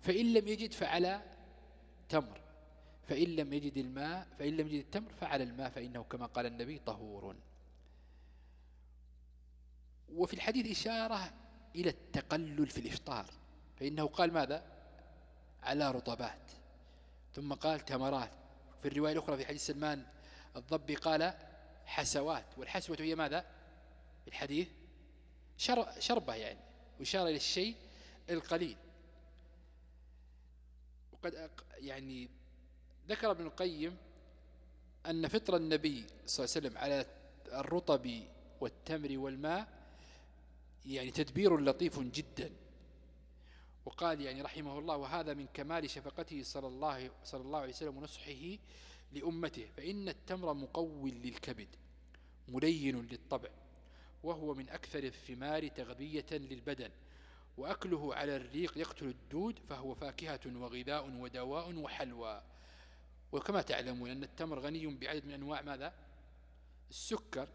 فإن لم يجد فعلى تمر فإن لم يجد الماء فإن لم يجد التمر فعلى الماء فإنه كما قال النبي طهور. وفي الحديث إشارة إلى التقلل في الإفطار فإنه قال ماذا؟ على رطبات. ثم قال تمرات. في الرواية الأخرى في حديث سلمان الضبي قال حسوات والحسوة هي ماذا؟ الحديث شربة يعني وإشارة إلى الشيء القليل. وقد يعني ذكر ابن القيم أن فطر النبي صلى الله عليه وسلم على الرطب والتمر والماء يعني تدبير لطيف جدا. وقال يعني رحمه الله وهذا من كمال شفقته صلى الله, صلى الله عليه وسلم ونصحه لأمته فإن التمر مقوي للكبد ملين للطبع وهو من أكثر الثمار تغذية للبدن وأكله على الريق يقتل الدود فهو فاكهة وغذاء ودواء وحلوى. وكما تعلمون أن التمر غني بعدد من أنواع ماذا؟ السكر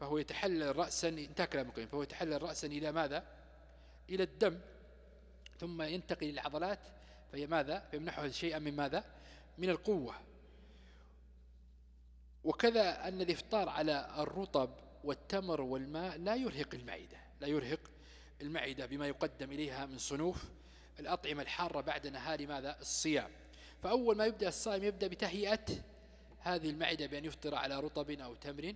فهو يتحلل رأسا انتهى كلام القيم فهو يتحلل رأسا إلى ماذا؟ إلى الدم. ثم ينتقل إلى العضلات فهي ماذا؟ فيمنحه شيئا من ماذا؟ من القوة. وكذا أن الإفطار على الرطب والتمر والماء لا يرهق المعدة لا يرهق المعدة بما يقدم إليها من صنوف الأطعمة الحارة بعد نهار ماذا؟ الصيام. فأول ما يبدأ الصائم يبدأ بتهيئة هذه المعدة بأن يفطر على رطب أو تمر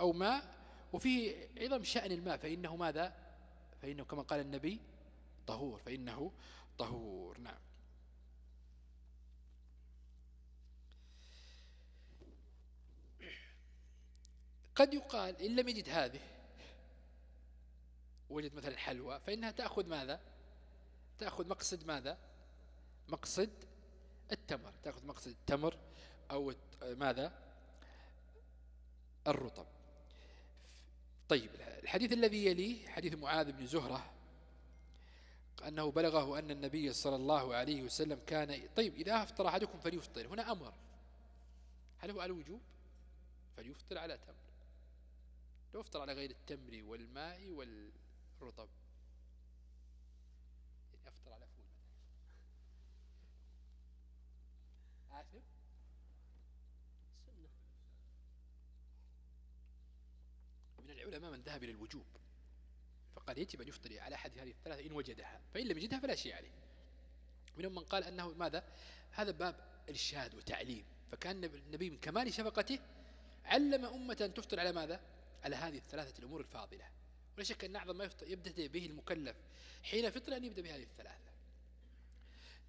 أو ماء وفيه عظم شأن الماء فإنه ماذا؟ فإنه كما قال النبي طهور فإنه طهور. نعم. قد يقال إن لم يجد هذه وجد مثلا حلوى فإنها تأخذ ماذا؟ تأخذ مقصد ماذا؟ مقصد التمر. تأخذ مقصد التمر أو ماذا؟ الرطب. طيب الحديث الذي يليه حديث معاذ بن زهرة أنه بلغه أن النبي صلى الله عليه وسلم كان طيب إذا أفطر أحدكم فليفطر. هنا أمر. هل هو على الوجوب؟ فليفطر على تمر. لو أفطر على غير التمر والماء والرطب. يعني أفطر على فول. سنة. من العلماء من ذهب إلى الوجوب. فقال يجب أن يفطر على أحد هذه الثلاثة إن وجدها فإن لم يجدها فلا شيء عليه. منهم من قال أنه ماذا؟ هذا باب إرشاد وتعليم. فكان النبي من كمال شفقته علم أمة أن تفطر على ماذا؟ على هذه الثلاثة الأمور الفاضلة. ولا شك أن أعظم ما يبدأ به المكلف حين فطر أن يبدأ بهذه الثلاثة.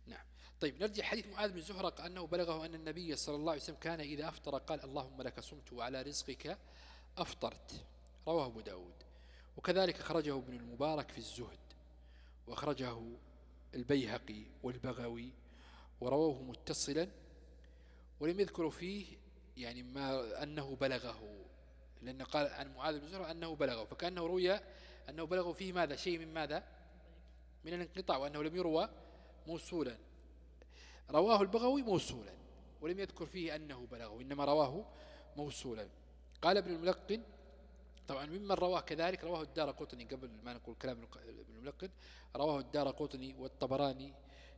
نعم. طيب نرجع حديث معاذ بن زهرة أنه بلغه أن النبي صلى الله عليه وسلم كان إذا أفطر قال اللهم لك صمت وعلى رزقك أفطرت. رواه أبو داود. وكذلك خرجه ابن المبارك في الزهد وأخرجه البيهقي والبغوي ورواه متصلا ولم يذكروا فيه يعني ما أنه بلغه لأنه قال عن معاذ بن زهرة أنه بلغه فكأنه روي أنه بلغوا فيه ماذا؟ شيء من ماذا؟ من الانقطاع وأنه لم يروى موصولا. رواه البغوي موصولا ولم يذكر فيه أنه بلغه إنما رواه موصولا. قال ابن الملقن طبعا ممن رواه كذلك رواه الدار قطني قبل ما نقول كلام الملقن رواه الدار قطني والطبراني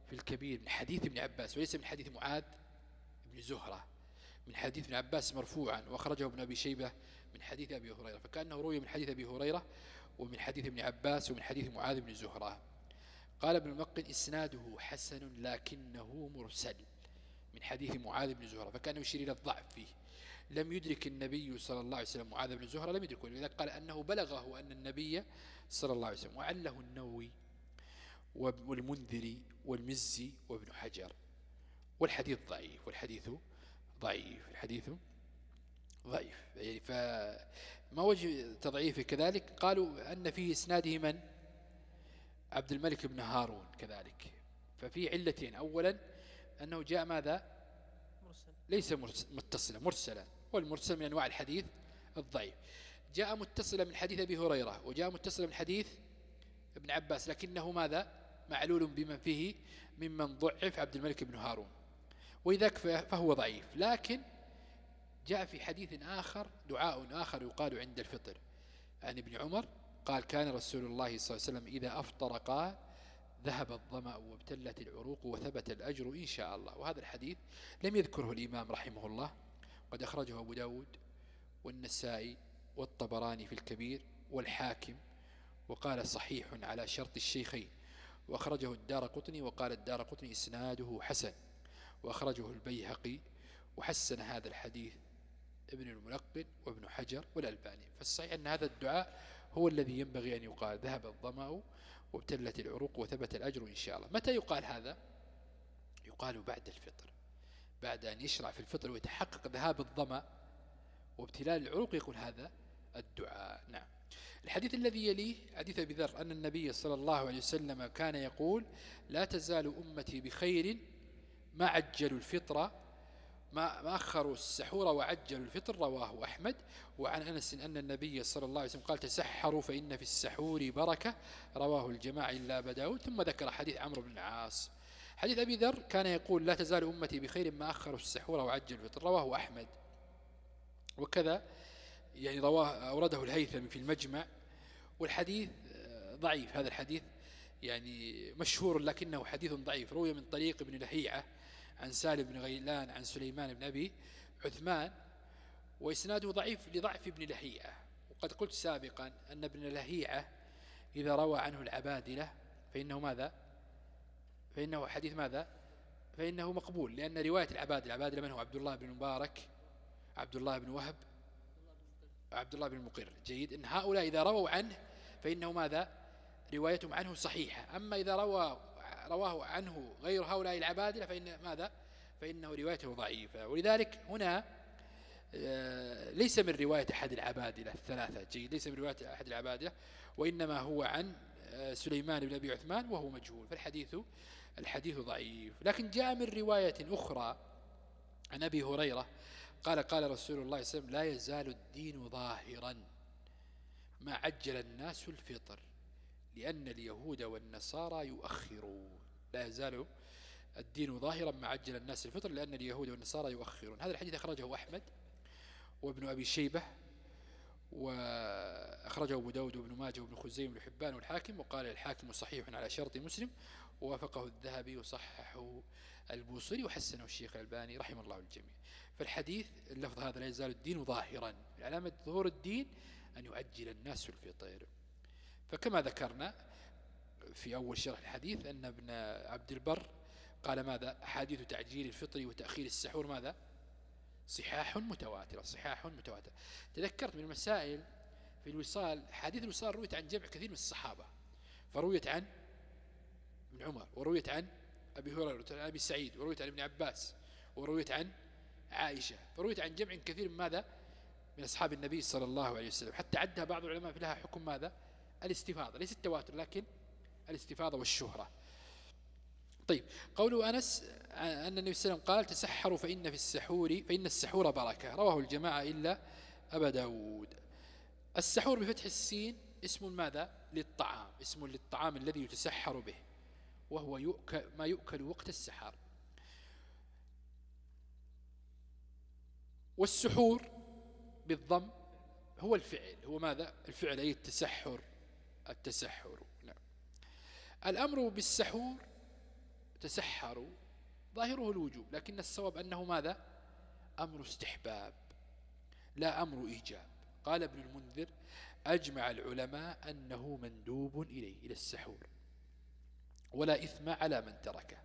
في الكبير من حديث ابن عباس وليس من حديث معاذ بن زهرة. من حديث ابن عباس مرفوعا وأخرجه ابن أبي شيبة من حديث أبي هريرة. فكأنه روي من حديث أبي هريرة ومن حديث ابن عباس ومن حديث معاذ بن زهرة. قال ابن المقن إسناده حسن لكنه مرسل من حديث معاذ بن زهرة فكأنه يشير إلى الضعف فيه. لم يدرك النبي صلى الله عليه وسلم معاذ بن زهرة لم يدركه لذلك قال أنه بلغه أن النبي صلى الله عليه وسلم وعله النووي والمنذري والمزي وابن حجر. والحديث ضعيف والحديث ضعيف الحديث ضعيف. يعني فما وجه تضعيفه كذلك؟ قالوا أن فيه إسناده من؟ عبد الملك بن هارون كذلك. ففي علتين أولا أنه جاء ماذا؟ مرسل. ليس متصلا مرسلا. والمرسل من أنواع الحديث الضعيف. جاء متصلا من حديث أبي هريرة وجاء متصلا من حديث ابن عباس لكنه ماذا؟ معلول بمن فيه ممن ضعف عبد الملك بن هارون. وإذاك فهو ضعيف. لكن جاء في حديث آخر دعاء آخر يقال عند الفطر. عن ابن عمر قال كان رسول الله صلى الله عليه وسلم إذا أفطر قال ذهب الظمأ وابتلت العروق وثبت الأجر إن شاء الله. وهذا الحديث لم يذكره الإمام رحمه الله. قد أخرجه أبو داود والنسائي والطبراني في الكبير والحاكم وقال صحيح على شرط الشيخين. وأخرجه الدار قطني وقال الدار قطني إسناده حسن. وأخرجه البيهقي وحسن هذا الحديث ابن الملقن وابن حجر والألباني. فالصحيح أن هذا الدعاء هو الذي ينبغي أن يقال. ذهب الظمأ وابتلت العروق وثبت الأجر إن شاء الله. متى يقال هذا؟ يقال بعد الفطر. بعد أن يشرع في الفطر ويتحقق ذهاب الظمأ وابتلال العروق يقول هذا الدعاء. نعم. الحديث الذي يليه حديث أبي ذر أن النبي صلى الله عليه وسلم كان يقول لا تزال أمتي بخير ما عجلوا الفطر ما أخروا السحور وعجلوا الفطر رواه أحمد. وعن أنس أن النبي صلى الله عليه وسلم قال تسحروا فإن في السحور بركة رواه الجماعة إلا أبا ثم ذكر حديث عمرو بن العاص. حديث أبي ذر كان يقول لا تزال أمتي بخير ما أخروا السحور وعجلوا الفطر رواه أحمد. وكذا يعني رواه أورده الهيثم في المجمع. والحديث ضعيف. هذا الحديث يعني مشهور لكنه حديث ضعيف. روي من طريق ابن لهيعة عن سالم بن غيلان عن سليمان بن أبي عثمان وإسناده ضعيف لضعف ابن لهيعة. وقد قلت سابقا أن ابن لهيعة إذا روى عنه العبادلة فإنه ماذا؟ فإنه حديث ماذا؟ فإنه مقبول لأن رواية العبادلة العبادلة من هو؟ عبد الله بن مبارك عبد الله بن وهب عبد الله بن المقر. جيد. إن هؤلاء إذا رووا عنه فإنه ماذا؟ روايتهم عنه صحيحة. أما إذا روى رواه عنه غير هؤلاء العبادلة فإن ماذا؟ فإنه روايته ضعيفة. ولذلك هنا آه، ليس من رواية أحد العبادلة الثلاثة. جيد. ليس من رواية أحد العبادلة وإنما هو عن آه، سليمان بن أبي عثمان وهو مجهول. فالحديث الحديث ضعيف. لكن جاء من رواية أخرى عن أبي هريرة قال قال رسول الله صلى الله عليه وسلم لا يزال الدين ظاهرا ما عجل الناس الفطر لأن اليهود والنصارى يؤخرون. لا يزال الدين ظاهرا ما عجل الناس الفطر لأن اليهود والنصارى يؤخرون. هذا الحديث أخرجه أحمد وابن أبي شيبة وأخرجه أبو داود وابن ماجه وابن خزيم حبان والحاكم وقال الحاكم صحيح على شرط مسلم. ووافقه الذهبي وصححه البوصري وحسنه الشيخ الألباني رحمه الله الجميع. فالحديث اللفظ هذا لا يزال الدين ظاهرا. علامة ظهور الدين أن يعجل الناس الفطر فكما ذكرنا في أول شرح الحديث أن ابن عبد البر قال ماذا؟ حديث تعجيل الفطر وتأخير السحور ماذا؟ صحاح متواترة صحاح متواترة تذكرت من المسائل في الوصال حديث الوصال رويت عن جمع كثير من الصحابة فرويت عن ابن عمر ورويت عن أبي هريرة ورويت عن أبي سعيد ورويت عن ابن عباس ورويت عن عائشة فرويت عن جمع كثير من ماذا؟ من أصحاب النبي صلى الله عليه وسلم. حتى عدها بعض العلماء في لها حكم ماذا؟ الاستفاضة ليس التواتر لكن الاستفاضة والشهرة. طيب قوله أنس أن النبي صلى الله عليه وسلم قال تسحروا فإن في السحور فإن السحور بركة. رواه الجماعة إلا أبا داود. السحور بفتح السين اسم ماذا؟ للطعام اسم للطعام الذي يتسحر به. وهو يؤكل ما يؤكل وقت السحر والسحور بالضم هو الفعل. هو ماذا؟ الفعل أي التسحر. التسحر. نعم. الأمر بالسحور تسحروا ظاهره الوجوب لكن الصواب أنه ماذا؟ أمر استحباب لا أمر إيجاب. قال ابن المنذر أجمع العلماء أنه مندوب إليه إلى السحور. ولا إثم على من تركه.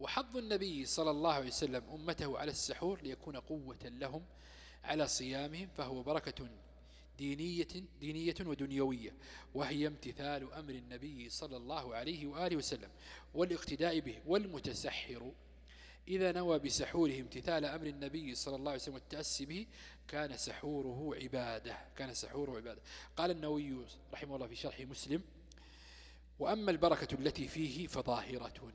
وحظ النبي صلى الله عليه وسلم أمته على السحور ليكون قوة لهم على صيامهم فهو بركة دينية, دينية ودنيوية وهي امتثال أمر النبي صلى الله عليه وآله وسلم والاقتداء به والمتسحر. إذا نوى بسحوره امتثال أمر النبي صلى الله عليه وسلم والتأسي به كان سحوره عبادة كان سحوره عبادة. قال النووي رحمه الله في شرح مسلم وأما البركة التي فيه فظاهرة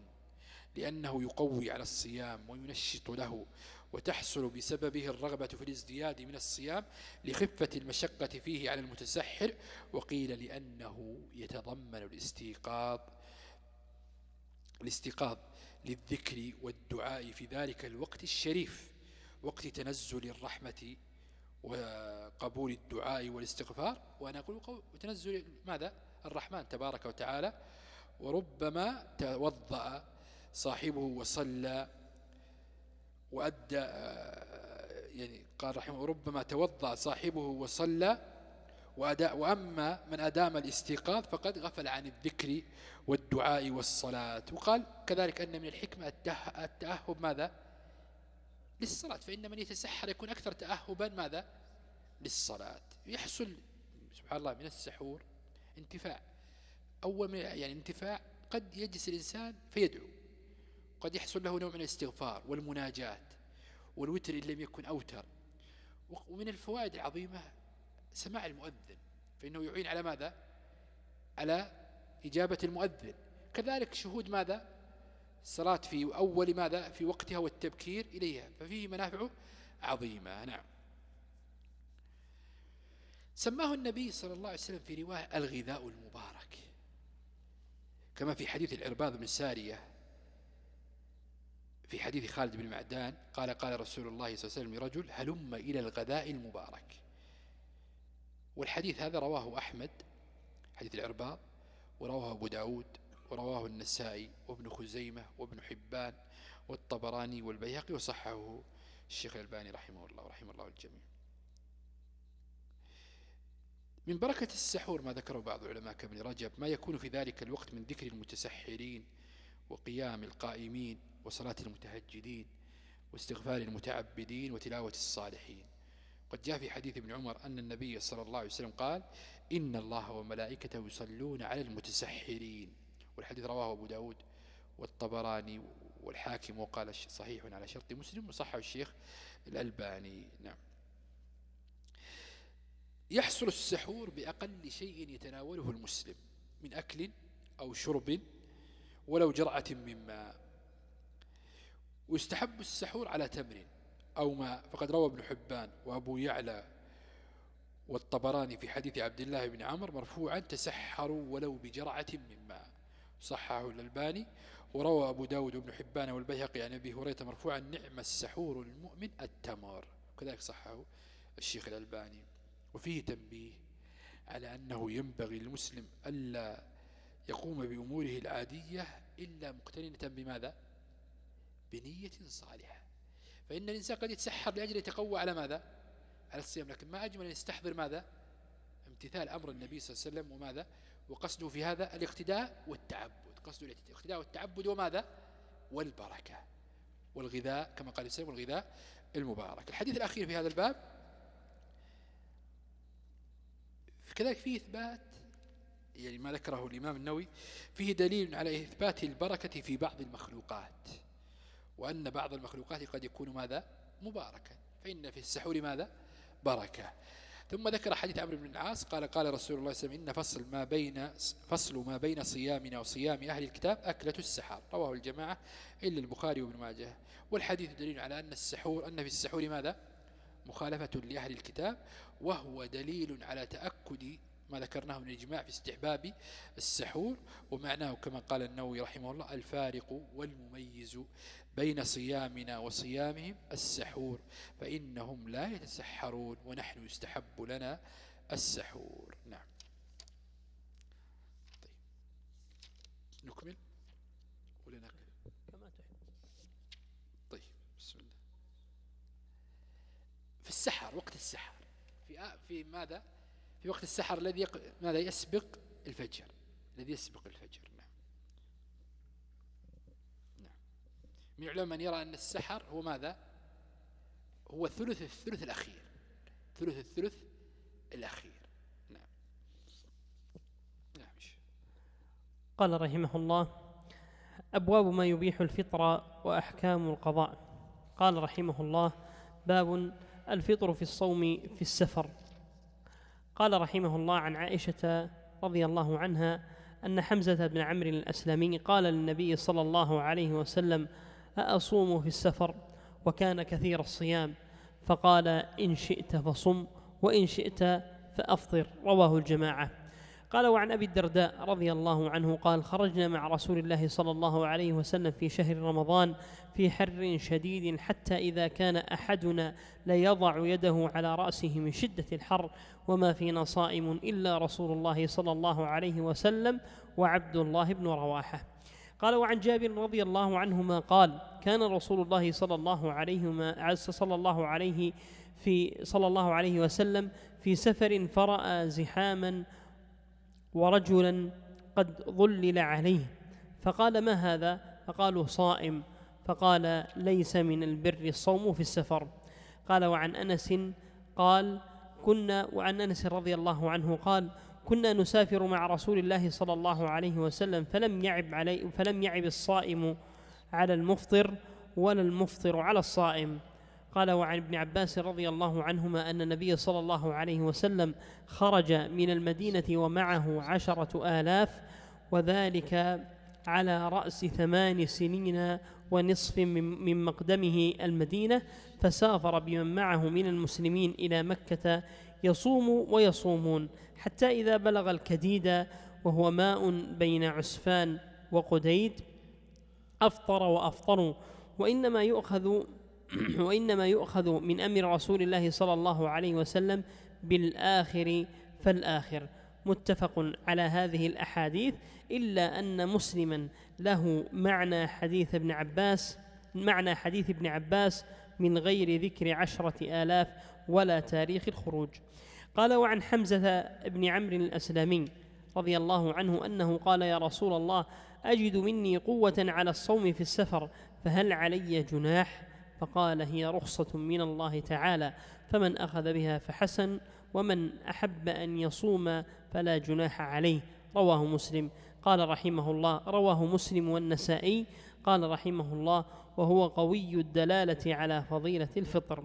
لأنه يقوي على الصيام وينشط له وتحصل بسببه الرغبة في الازدياد من الصيام لخفة المشقة فيه على المتسحر. وقيل لأنه يتضمن الاستيقاظ الاستيقاظ للذكر والدعاء في ذلك الوقت الشريف وقت تنزل الرحمة وقبول الدعاء والاستغفار. وأنا أقول تنزل ماذا؟ الرحمن تبارك وتعالى وربما توضأ صاحبه وصلى وأدى يعني قال رحمه ربما توضأ صاحبه وصلى وأداء وأما من أدام الاستيقاظ فقد غفل عن الذكر والدعاء والصلاة. وقال كذلك أن من الحكمة التأهب ماذا؟ للصلاة. فإن من يتسحر يكون أكثر تأهبا ماذا؟ للصلاة. يحصل سبحان الله من السحور انتفاع أول يعني انتفاع قد يجلس الإنسان فيدعو. قد يحصل له نوع من الاستغفار والمناجاة والوتر إن لم يكن أوتر. ومن الفوائد العظيمة سماع المؤذن فإنه يعين على ماذا؟ على إجابة المؤذن. كذلك شهود ماذا؟ الصلاة في أول ماذا؟ في وقتها والتبكير إليها. ففيه منافع عظيمة. نعم. سماه النبي صلى الله عليه وسلم في رواية الغذاء المبارك. كما في حديث العرباض بن سارية في حديث خالد بن معدان قال قال رسول الله صلى الله عليه وسلم لرجل هلم إلى الغذاء المبارك. والحديث هذا رواه أحمد حديث العرباض ورواه أبو داود ورواه النسائي وابن خزيمة وابن حبان والطبراني والبيهقي وصحه الشيخ الألباني رحمه الله ورحمه الله الجميع. من بركة السحور ما ذكره بعض العلماء كابن رجب ما يكون في ذلك الوقت من ذكر المتسحرين وقيام القائمين وصلاة المتهجدين واستغفار المتعبدين وتلاوة الصالحين. قد جاء في حديث ابن عمر أن النبي صلى الله عليه وسلم قال إن الله وملائكته يصلون على المتسحرين. والحديث رواه أبو داود والطبراني والحاكم وقال صحيح على شرط مسلم وصحه الشيخ الألباني. نعم. يحصل السحور بأقل شيء يتناوله المسلم من أكل أو شرب ولو جرعة من ماء. ويستحب السحور على تمر أو ماء. فقد روى ابن حبان وأبو يعلى والطبراني في حديث عبد الله بن عمر مرفوعا تسحروا ولو بجرعة من ماء. صححه الألباني. وروى أبو داود وابن حبان والبيهقي عن أبي هريرة مرفوعا نعم السحور المؤمن التمر. كذلك صححه الشيخ الألباني. وفيه تنبيه على أنه ينبغي للمسلم ألا يقوم بأموره العادية إلا مقترنة بماذا؟ بنية صالحة. فإن الإنسان قد يتسحر لأجل يتقوى على ماذا؟ على الصيام لكن ما أجمل أن يستحضر ماذا؟ امتثال أمر النبي صلى الله عليه وسلم وماذا؟ وقصده في هذا الاقتداء والتعبد. قصده الاقتداء والتعبد وماذا؟ والبركة والغذاء كما قال السلام والغذاء المبارك. الحديث الأخير في هذا الباب كذلك فيه إثبات يعني ما ذكره الإمام النووي فيه دليل على إثبات البركة في بعض المخلوقات وأن بعض المخلوقات قد يكون ماذا؟ مباركا فإن في السحور ماذا؟ بركة. ثم ذكر حديث عمرو بن العاص قال قال رسول الله صلى الله عليه وسلم إن فصل ما بين فصل ما بين صيامنا وصيام أهل الكتاب أكلة السحر. رواه الجماعة إلا البخاري وابن ماجه. والحديث دليل على أن السحور أن في السحور ماذا؟ مخالفة لأهل الكتاب. وهو دليل على تأكد ما ذكرناه من الإجماع في استحباب السحور ومعناه كما قال النووي رحمه الله الفارق والمميز بين صيامنا وصيامهم السحور فإنهم لا يتسحرون ونحن يستحب لنا السحور. نعم. طيب. نكمل؟ ولا كما تحب. طيب بسم الله. في السحر وقت السحر في ماذا؟ في وقت السحر الذي ماذا؟ يسبق الفجر. الذي يسبق الفجر. نعم. نعم. من العلماء من يرى أن السحر هو ماذا؟ هو ثلث الثلث الأخير. ثلث الثلث الأخير. نعم. نعم. قال رحمه الله أبواب ما يبيح الفطر وأحكام القضاء. قال رحمه الله باب الفطر في الصوم في السفر. قال رحمه الله عن عائشة رضي الله عنها أن حمزة بن عمرو الأسلمي قال للنبي صلى الله عليه وسلم أأصوم في السفر وكان كثير الصيام. فقال إن شئت فصم وإن شئت فأفطر. رواه الجماعة. قال وعن أبي الدرداء رضي الله عنه قال خرجنا مع رسول الله صلى الله عليه وسلم في شهر رمضان في حر شديد حتى إذا كان أحدنا ليضع يده على رأسه من شدة الحر وما فينا صائم إلا رسول الله صلى الله عليه وسلم وعبد الله بن رواحة. قال وعن جابر رضي الله عنهما قال كان رسول الله صلى الله عليه صلى الله عليه في صلى الله عليه وسلم في سفر فرأى زحاما ورجلا قد ظلل عليه. فقال ما هذا؟ فقالوا صائم. فقال ليس من البر الصوم في السفر. قال وعن أنس قال كنا وعن أنس رضي الله عنه قال كنا نسافر مع رسول الله صلى الله عليه وسلم فلم يعب علي فلم يعب الصائم على المفطر ولا المفطر على الصائم. قال وعن ابن عباس رضي الله عنهما أن النبي صلى الله عليه وسلم خرج من المدينة ومعه عشرة آلاف وذلك على رأس ثمان سنين ونصف من مقدمه المدينة فسافر بمن معه من المسلمين إلى مكة يصوم ويصومون حتى إذا بلغ الكديد وهو ماء بين عسفان وقديد أفطر وأفطروا وإنما يؤخذ <clears throat> وإنما يؤخذ من أمر رسول الله صلى الله عليه وسلم بالآخر فالآخر. متفق على هذه الأحاديث إلا أن مسلما له معنى حديث ابن عباس معنى حديث ابن عباس من غير ذكر عشرة آلاف ولا تاريخ الخروج. قال وعن حمزة بن عمرو الأسلمي رضي الله عنه أنه قال يا رسول الله أجد مني قوة على الصوم في السفر فهل علي جناح؟ فقال هي رخصة من الله تعالى فمن أخذ بها فحسن ومن أحب أن يصوم فلا جناح عليه رواه مسلم. قال رحمه الله رواه مسلم والنسائي. قال رحمه الله وهو قوي الدلالة على فضيلة الفطر.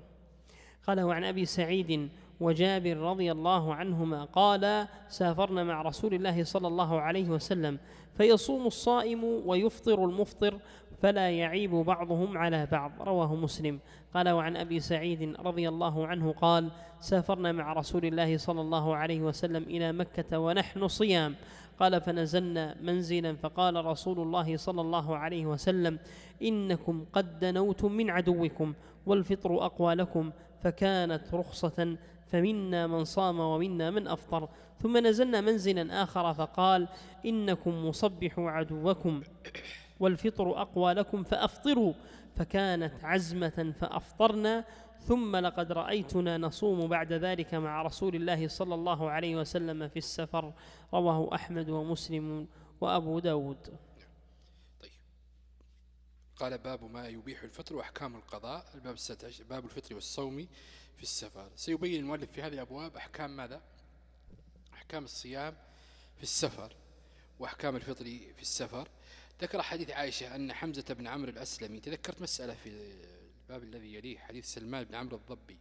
قال وعن أبي سعيد وجابر رضي الله عنهما قال سافرنا مع رسول الله صلى الله عليه وسلم فيصوم الصائم ويفطر المفطر فلا يعيب بعضهم على بعض. رواه مسلم. قال وعن أبي سعيد رضي الله عنه قال سافرنا مع رسول الله صلى الله عليه وسلم إلى مكة ونحن صيام. قال فنزلنا منزلا فقال رسول الله صلى الله عليه وسلم إنكم قد دنوتم من عدوكم والفطر أقوى لكم فكانت رخصة فمنا من صام ومنا من أفطر. ثم نزلنا منزلا آخر فقال إنكم مصبحوا عدوكم والفطر أقوى لكم فأفطروا. فكانت عزمة فأفطرنا ثم لقد رأيتنا نصوم بعد ذلك مع رسول الله صلى الله عليه وسلم في السفر. رواه أحمد ومسلم وأبو داود. طيب. قال باب ما يبيح الفطر وأحكام القضاء. الباب السادس باب الفطر والصوم في السفر. سيبين المؤلف في هذه الأبواب أحكام ماذا؟ أحكام الصيام في السفر وأحكام الفطر في السفر. ذكر حديث عائشة أن حمزة بن عمرو الأسلمي تذكرت مسألة في الباب الذي يليه حديث سلمان بن عمرو الضبي.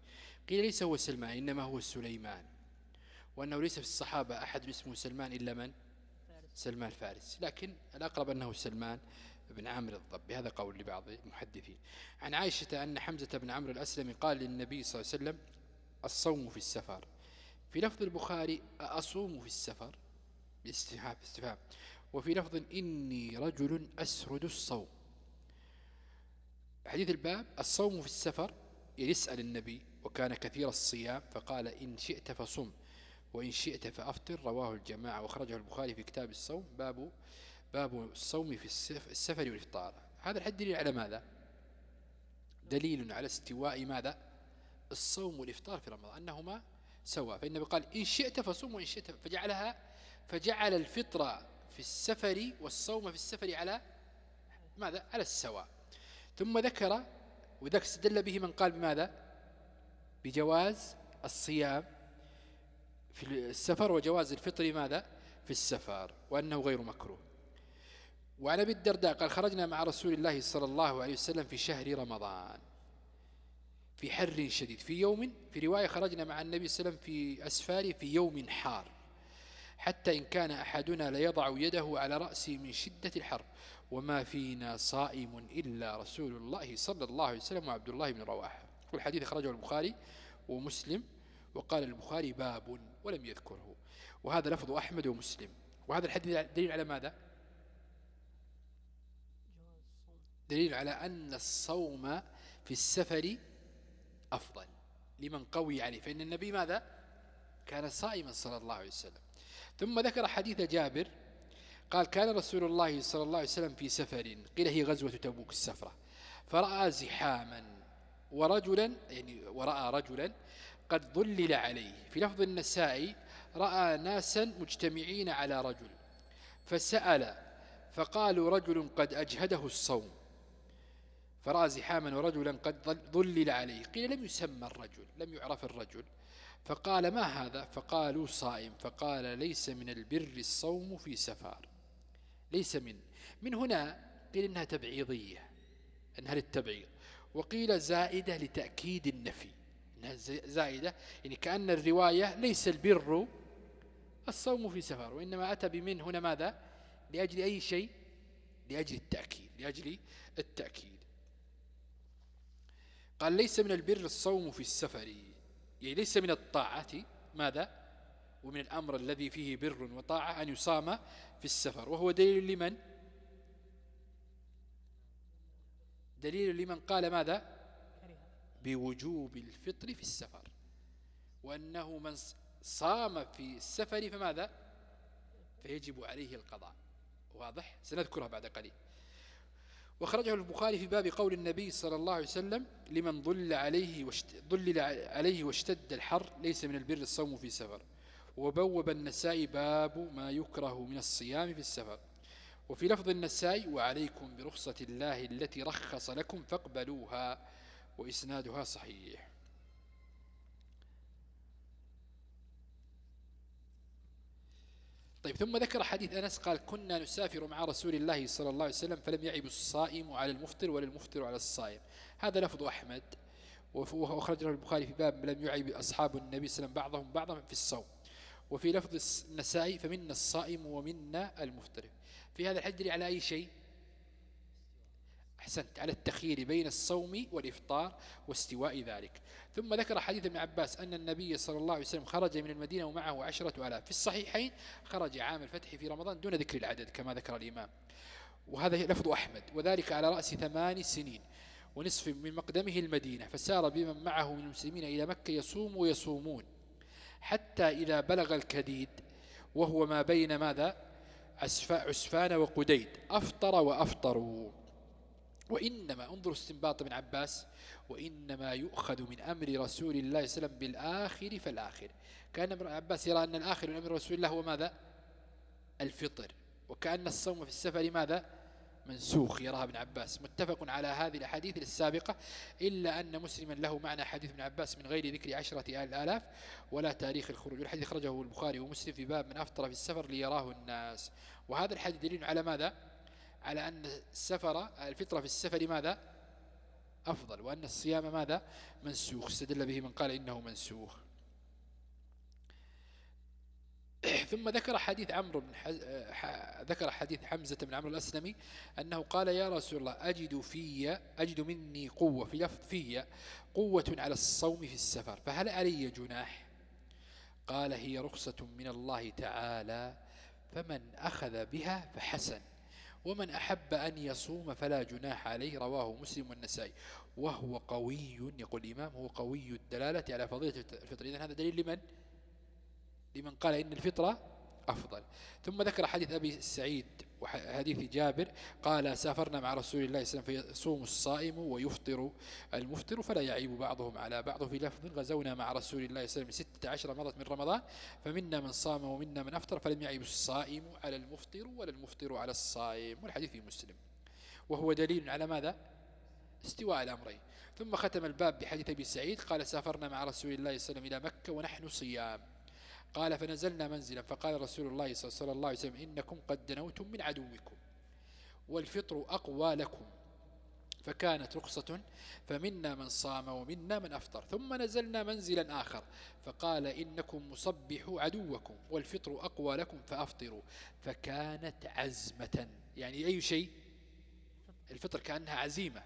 قيل ليس هو سلمان إنما هو سليمان. وأنه ليس في الصحابة أحد اسمه سلمان إلا من؟ سلمان فارس. لكن الأقرب أنه سلمان بن عمرو الضبي. هذا قول لبعض المحدثين. عن عائشة أن حمزة بن عمرو الأسلمي قال للنبي صلى الله عليه وسلم الصوم في السفر. في لفظ البخاري أصوم في السفر؟ باستفهام استفهام. وفي لفظ إني رجل أسرد الصوم. حديث الباب الصوم في السفر يسأل النبي وكان كثير الصيام فقال إن شئت فصم وإن شئت فأفطر رواه الجماعة وخرجه البخاري في كتاب الصوم. باب باب الصوم في السفر والإفطار. هذا الحد دليل على ماذا؟ دليل على استواء ماذا؟ الصوم والإفطار في رمضان أنهما سواء. فإنه قال إن شئت فصوم وإن شئت فجعلها فجعل الفطر في السفر والصوم في السفر على ماذا؟ على السواء. ثم ذكر وذاك استدل به من قال بماذا؟ بجواز الصيام في السفر وجواز الفطر ماذا؟ في السفر وأنه غير مكروه. وعن أبي الدرداء قال خرجنا مع رسول الله صلى الله عليه وسلم في شهر رمضان في حر شديد في يوم في رواية خرجنا مع النبي صلى الله عليه وسلم في أسفار في يوم حار. حتى إن كان أحدنا ليضع يده على رأسه من شدة الحر. وما فينا صائم إلا رسول الله صلى الله عليه وسلم وعبد الله بن رواحة. والحديث خرجه البخاري ومسلم. وقال البخاري باب ولم يذكره. وهذا لفظ أحمد ومسلم. وهذا الحديث دليل على ماذا؟ دليل على أن الصوم في السفر أفضل لمن قوي عليه. فإن النبي ماذا؟ كان صائما صلى الله عليه وسلم. ثم ذكر حديث جابر قال كان رسول الله صلى الله عليه وسلم في سفر قيل هي غزوة تبوك السفرة فرأى زحاما ورجلا يعني ورأى رجلا قد ظلل عليه. في لفظ النسائي رأى ناسا مجتمعين على رجل فسأل فقالوا رجل قد أجهده الصوم. فرأى زحاما ورجلا قد ظلل عليه. قيل لم يسمى الرجل لم يعرف الرجل. فقال ما هذا؟ فقالوا صائم. فقال ليس من البر الصوم في سفر. ليس من. من هنا قيل إنها تبعيضية إنها للتبعيض. وقيل زائدة لتأكيد النفي. إنها زائدة. يعني كأن الرواية ليس البر الصوم في سفر وإنما أتى بمن؟ هنا ماذا؟ لأجل أي شيء؟ لأجل التأكيد لأجل التأكيد. قال ليس من البر الصوم في السفر. يعني ليس من الطاعة ماذا؟ ومن الأمر الذي فيه بر وطاعة أن يصام في السفر. وهو دليل لمن؟ دليل لمن قال ماذا؟ بوجوب الفطر في السفر. وأنه من صام في السفر فماذا؟ فيجب عليه القضاء. واضح؟ سنذكرها بعد قليل. وخرجه البخاري في باب قول النبي صلى الله عليه وسلم لمن ضل عليه ضلل عليه واشتد الحر ليس من البر الصوم في سفر. وبوب النساء باب ما يكره من الصيام في السفر. وفي لفظ النساء وعليكم برخصة الله التي رخص لكم فاقبلوها وإسنادها صحيح. طيب ثم ذكر حديث أنس قال كنا نسافر مع رسول الله صلى الله عليه وسلم فلم يعب الصائم على المفطر ولا المفطر على الصائم. هذا لفظ أحمد وأخرجه البخاري في باب لم يعب أصحاب النبي صلى الله عليه وسلم بعضهم بعضا في الصوم. وفي لفظ النسائي فمنا الصائم ومنا المفطر. في هذا الحديث على أي شيء؟ أحسنت على التخيير بين الصوم والإفطار واستواء ذلك. ثم ذكر حديث ابن عباس أن النبي صلى الله عليه وسلم خرج من المدينة ومعه عشرة ألاف. في الصحيحين خرج عام الفتح في رمضان دون ذكر العدد كما ذكر الإمام. وهذا لفظ أحمد وذلك على رأس ثمان سنين ونصف من مقدمه المدينة فسار بمن معه من المسلمين إلى مكة يصوم ويصومون حتى إذا بلغ الكديد وهو ما بين ماذا؟ عسفان وقديد. أفطر وأفطروا. وإنما انظر استنباط ابن عباس وإنما يؤخذ من أمر رسول الله صلى الله عليه وسلم بالآخر فالآخر. كأن ابن عباس يرى أن الآخر من أمر رسول الله هو ماذا؟ الفطر. وكأن الصوم في السفر ماذا؟ منسوخ يراها ابن عباس. متفق على هذه الأحاديث السابقة إلا أن مسلما له معنى حديث ابن عباس من غير ذكر عشرة آلاف ولا تاريخ الخروج. والحديث خرجه البخاري ومسلم في باب من أفطر في السفر ليراه الناس. وهذا الحديث دليل على ماذا؟ على أن السفر الفطرة في السفر ماذا؟ أفضل وأن الصيام ماذا؟ منسوخ. استدل به من قال إنه منسوخ. <clears throat> ثم ذكر حديث عمرو بن حز... ذكر حديث حمزة بن عمرو الأسلمي أنه قال يا رسول الله أجد في أجد مني قوة في لفظ في قوة على الصوم في السفر فهل علي جناح؟ قال هي رخصة من الله تعالى فمن أخذ بها فحسن. ومن أحب أن يصوم فلا جناح عليه رواه مسلم والنسائي. وهو قوي يقول الإمام هو قوي الدلالة على فضيلة الفطر. إذن هذا دليل لمن؟ لمن قال إن الفطرة أفضل. ثم ذكر حديث أبي سعيد وحديث جابر قال سافرنا مع رسول الله صلى الله عليه وسلم فيصوم الصائم ويفطر المفطر فلا يعيب بعضهم على بعض. في لفظ غزونا مع رسول الله صلى الله عليه وسلم ستة عشر مرة من رمضان فمنا من صام ومنا من أفطر فلم يعيب الصائم على المفطر ولا المفطر على الصائم. والحديث في مسلم. وهو دليل على ماذا؟ استواء الأمرين. ثم ختم الباب بحديث أبي سعيد قال سافرنا مع رسول الله صلى الله عليه وسلم إلى مكة ونحن صيام. قال فنزلنا منزلا فقال رسول الله صلى الله عليه وسلم إنكم قد دنوتم من عدوكم والفطر أقوى لكم فكانت رخصة فمنا من صام ومنا من أفطر ثم نزلنا منزلا آخر فقال إنكم مصبحوا عدوكم والفطر أقوى لكم فأفطروا فكانت عزمة يعني أي شيء؟ الفطر كأنها عزيمة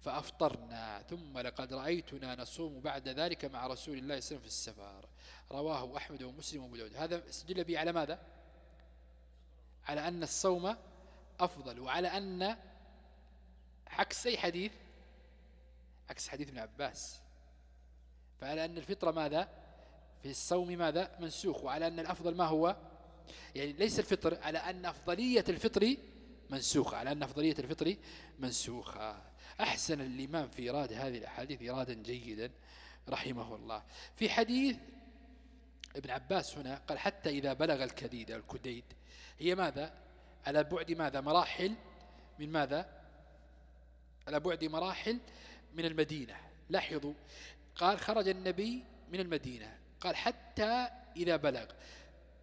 فأفطرنا ثم لقد رأيتنا نصوم بعد ذلك مع رسول الله صلى الله عليه وسلم في السفار رواه أحمد ومسلم وابو هذا استدل به على ماذا؟ على أن الصوم أفضل وعلى أن عكس أي حديث عكس حديث ابن عباس. فعلى أن الفطرة ماذا؟ في الصوم ماذا؟ منسوخ. وعلى أن الأفضل ما هو؟ يعني ليس الفطر على أن أفضلية الفطر منسوخة على أن أفضلية الفطر منسوخة. أحسن الإمام في إيراد هذه الأحاديث إرادا جيدا رحمه الله. في حديث ابن عباس هنا قال حتى إذا بلغ الكديد الكديد هي ماذا؟ على بعد ماذا؟ مراحل من ماذا؟ على بعد مراحل من المدينة. لاحظوا قال خرج النبي من المدينة. قال حتى إذا بلغ.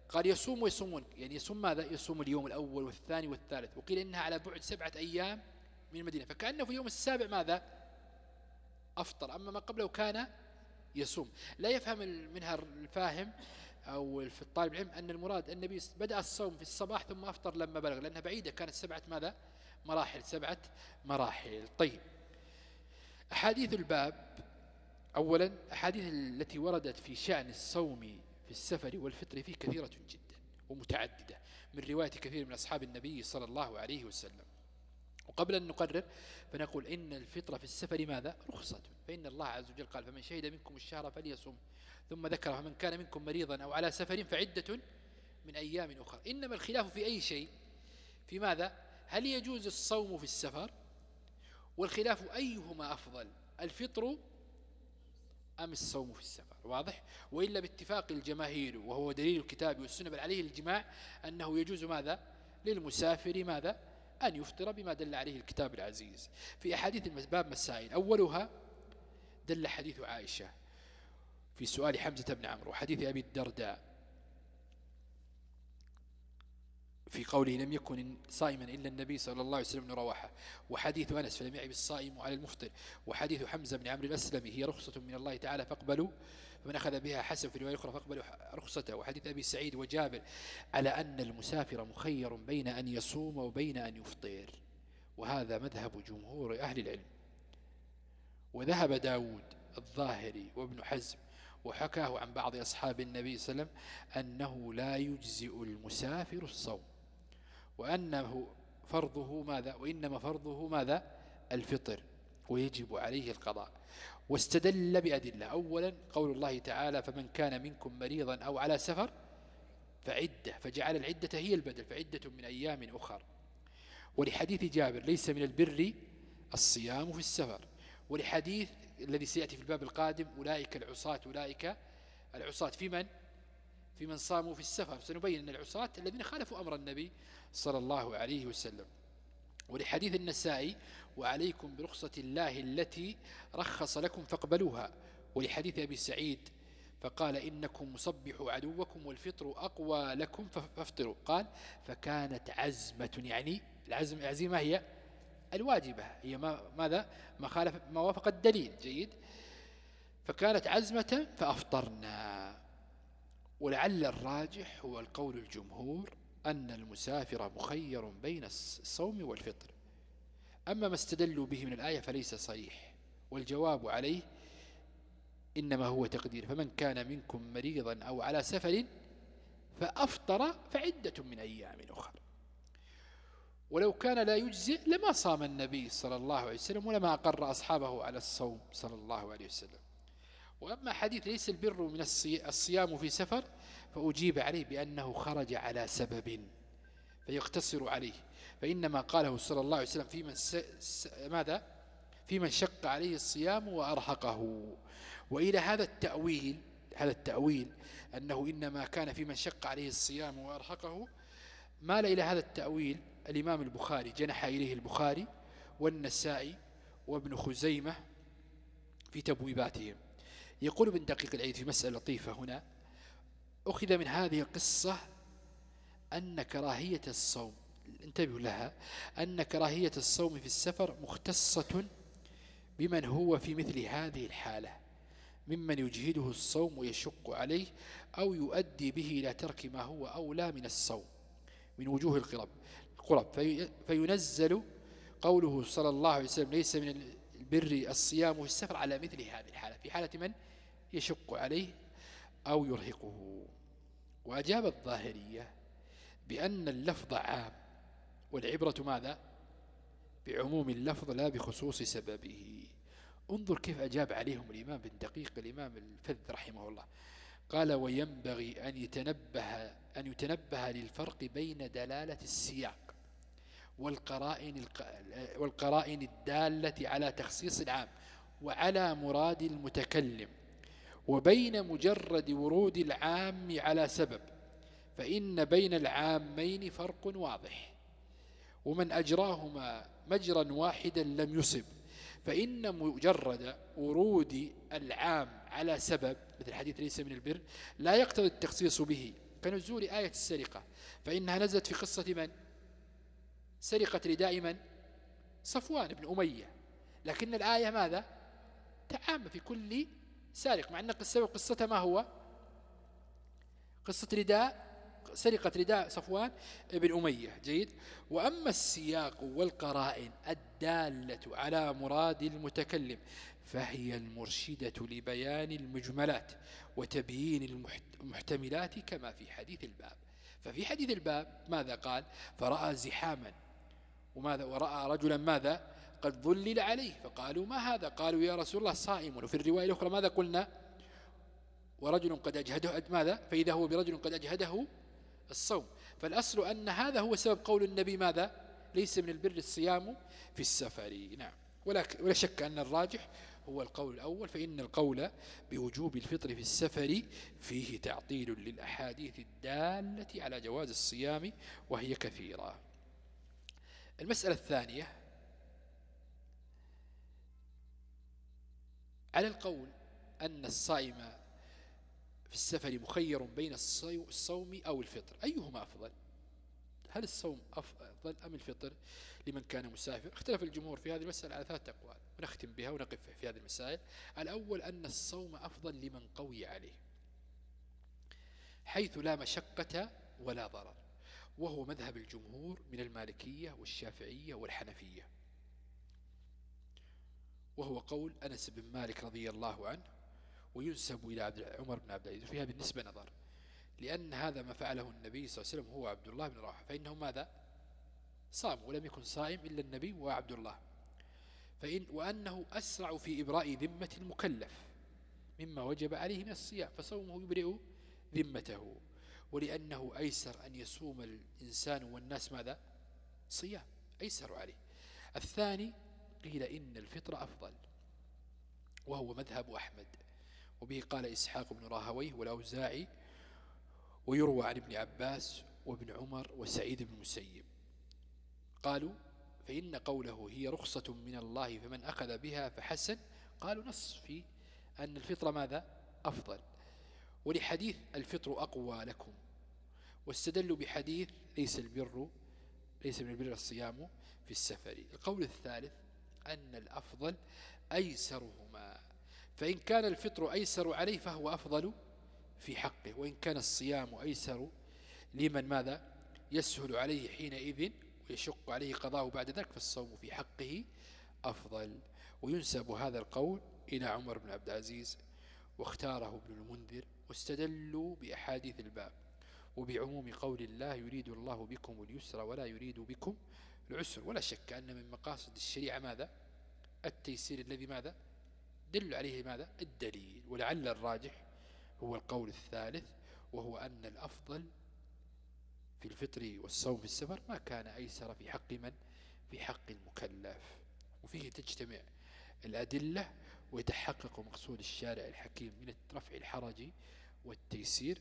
قال يصوم ويصومون. يعني يصوم ماذا؟ يصوم اليوم الأول والثاني والثالث. وقيل إنها على بعد سبعة أيام من المدينة. فكأنه في يوم السابع ماذا؟ أفطر. أما ما قبله كان يصوم لا يفهم منها الفاهم أو في الطالب العلم أن المراد النبي بدأ الصوم في الصباح ثم أفطر لما بلغ لأنها بعيدة. كانت سبعة ماذا؟ مراحل سبعة مراحل. طيب. أحاديث الباب أولا أحاديث التي وردت في شأن الصوم في السفر والفطر فيه كثيرة جدا ومتعددة من رواية كثير من أصحاب النبي صلى الله عليه وسلم. وقبل أن نقرر فنقول إن الفطرة في السفر ماذا؟ رخصة. فإن الله عز وجل قال فمن شهد منكم الشهر فليصم. ثم ذكر فمن كان منكم مريضا أو على سفر فعدة من أيام أخرى. إنما الخلاف في أي شيء؟ في ماذا؟ هل يجوز الصوم في السفر؟ والخلاف أيهما أفضل الفطر أم الصوم في السفر؟ واضح؟ وإلا باتفاق الجماهير وهو دليل الكتاب والسنة بل عليه الجماع أنه يجوز ماذا؟ للمسافر ماذا؟ أن يفطر بما دل عليه الكتاب العزيز. في أحاديث الباب مسائل. أولها دل حديث عائشة في سؤال حمزة بن عمرو وحديث أبي الدرداء. في قوله لم يكن صائما إلا النبي صلى الله عليه وسلم رواحة. وحديث أنس فلم يعب الصائم على المفطر. وحديث حمزة بن عمرو الأسلمي هي رخصة من الله تعالى فاقبلوا. فمن أخذ بها حسن في رواية أخرى فاقبلوا رخصته. وحديث أبي سعيد وجابر على أن المسافر مخير بين أن يصوم وبين أن يفطر. وهذا مذهب جمهور أهل العلم. وذهب داود الظاهري وابن حزم وحكاه عن بعض أصحاب النبي صلى الله عليه وسلم أنه لا يجزئ المسافر الصوم. وأنه فرضه ماذا؟ وإنما فرضه ماذا؟ الفطر. ويجب عليه القضاء. واستدل بأدلة. أولا قول الله تعالى فمن كان منكم مريضا أو على سفر فعدة فجعل العدة هي البدل فعدة من أيام أخر. ولحديث جابر ليس من البر الصيام في السفر. ولحديث الذي سيأتي في الباب القادم أولئك العصاة أولئك العصاة. في من؟ في من صاموا في السفر. سنبين أن العصاة الذين خالفوا أمر النبي صلى الله عليه وسلم. ولحديث النسائي وعليكم برخصة الله التي رخص لكم فاقبلوها. ولحديث أبي سعيد فقال إنكم مصبحوا عدوكم والفطر أقوى لكم فافطروا. قال فكانت عزمة يعني العزم العزيمة هي الواجبة. هي ما ماذا؟ ما خالف ما وافق الدليل. جيد. فكانت عزمة فأفطرنا. ولعل الراجح هو القول الجمهور أن المسافر مخير بين الصوم والفطر. أما ما استدلوا به من الآية فليس صريح والجواب عليه إنما هو تقدير. فمن كان منكم مريضا أو على سفر فأفطر فعدة من أيام أخرى ولو كان لا يجزئ لما صام النبي صلى الله عليه وسلم ولما أقر أصحابه على الصوم صلى الله عليه وسلم. وأما حديث ليس البر من الصيام في سفر فأجيب عليه بأنه خرج على سبب فيقتصر عليه. فإنما قاله صلى الله عليه وسلم في من س... س... ماذا؟ في من شق عليه الصيام وأرهقه. وإلى هذا التأويل هذا التأويل أنه إنما كان في من شق عليه الصيام وأرهقه مال إلى هذا التأويل الإمام البخاري جنح إليه البخاري والنسائي وابن خزيمة في تبويباتهم. يقول ابن دقيق العيد في مسألة لطيفة هنا أخذ من هذه القصة أن كراهية الصوم انتبهوا لها أن كراهية الصوم في السفر مختصة بمن هو في مثل هذه الحالة ممن يجهده الصوم ويشق عليه أو يؤدي به إلى ترك ما هو أولى من الصوم من وجوه القرب قرب في فينزل قوله صلى الله عليه وسلم ليس من البر الصيام في السفر على مثل هذه الحالة. في حالة من؟ يشق عليه أو يرهقه. وأجاب الظاهرية بأن اللفظ عام والعبرة ماذا؟ بعموم اللفظ لا بخصوص سببه. انظر كيف أجاب عليهم الإمام بن دقيق الإمام الفذ رحمه الله. قال وينبغي أن يتنبه, أن يتنبه للفرق بين دلالة السياق والقرائن, والقرائن الدالة على تخصيص العام وعلى مراد المتكلم. وبين مجرد ورود العام على سبب فإن بين العامين فرق واضح ومن أجراهما مجرا واحدا لم يصب فإن مجرد ورود العام على سبب مثل الحديث ليس من البر لا يقتضي التخصيص به كنزول آية السرقة فإنها نزلت في قصة من؟ سرقة رداء من؟ صفوان بن أمية لكن الآية ماذا؟ تعام في كل سارق مع أن قصة ما هو؟ قصة رداء سرقة رداء صفوان بن أمية جيد. وأما السياق والقرائن الدالة على مراد المتكلم فهي المرشدة لبيان المجملات وتبيين المحتملات كما في حديث الباب. ففي حديث الباب ماذا قال؟ فرأى زحاما. وماذا ورأى رجلا ماذا؟ قد ظلل عليه. فقالوا ما هذا؟ قالوا يا رسول الله صائم. وفي الرواية الأخرى ماذا قلنا؟ ورجل قد أجهده ماذا؟ فإذا هو برجل قد أجهده الصوم. فالأصل أن هذا هو سبب قول النبي ماذا؟ ليس من البر الصيام في السفر. نعم. ولا شك أن الراجح هو القول الأول. فإن القول بوجوب الفطر في السفر فيه تعطيل للأحاديث الدالة على جواز الصيام وهي كثيرة. المسألة الثانية على القول أن الصائم في السفر مخير بين الصوم أو الفطر أيهما أفضل؟ هل الصوم أفضل أم الفطر لمن كان مسافر؟ اختلف الجمهور في هذه المسألة على ثلاثة أقوال ونختم بها ونقف في هذه المسائل. الأول أن الصوم أفضل لمن قوي عليه حيث لا مشقة ولا ضرر وهو مذهب الجمهور من المالكية والشافعية والحنفية. وهو قول أنس بن مالك رضي الله عنه وينسب إلى عمر بن عبد العزيز فيها بالنسبة نظر لأن هذا ما فعله النبي صلى الله عليه وسلم هو عبد الله بن رواحة فإنه ماذا؟ صام ولم يكن صائم إلا النبي وعبد الله. فإن وأنه أسرع في إبراء ذمة المكلف مما وجب عليه من الصيام فصومه يبرئ ذمته. ولأنه أيسر أن يصوم الإنسان والناس ماذا؟ صيام أيسر عليه. الثاني قيل إن الفطر أفضل وهو مذهب أحمد. وبه قال إسحاق بن راهويه والأوزاعي ويروى عن ابن عباس وابن عمر وسعيد بن مسيب قالوا فإن قوله هي رخصة من الله فمن أخذ بها فحسن. قالوا نص في أن الفطر ماذا؟ أفضل. ولحديث الفطر أقوى لكم. واستدلوا بحديث ليس البر ليس من البر الصيام في السفر. القول الثالث أن الأفضل أيسرهما. فإن كان الفطر أيسر عليه فهو أفضل في حقه وإن كان الصيام أيسر لمن ماذا؟ يسهل عليه حينئذ ويشق عليه قضاءه بعد ذلك فالصوم في حقه أفضل. وينسب هذا القول إلى عمر بن عبد العزيز واختاره ابن المنذر واستدلوا بأحاديث الباب. وبعموم قول الله يريد الله بكم اليسر ولا يريد بكم العسر ولا شك أن من مقاصد الشريعة ماذا؟ التيسير الذي ماذا؟ دل عليه ماذا؟ الدليل ولعل الراجح هو القول الثالث وهو أن الأفضل في الفطر والصوم في السفر ما كان أيسر في حق من؟ في حق المكلف. وفيه تجتمع الأدلة ويتحقق مقصود الشارع الحكيم من رفع الحرج والتيسير.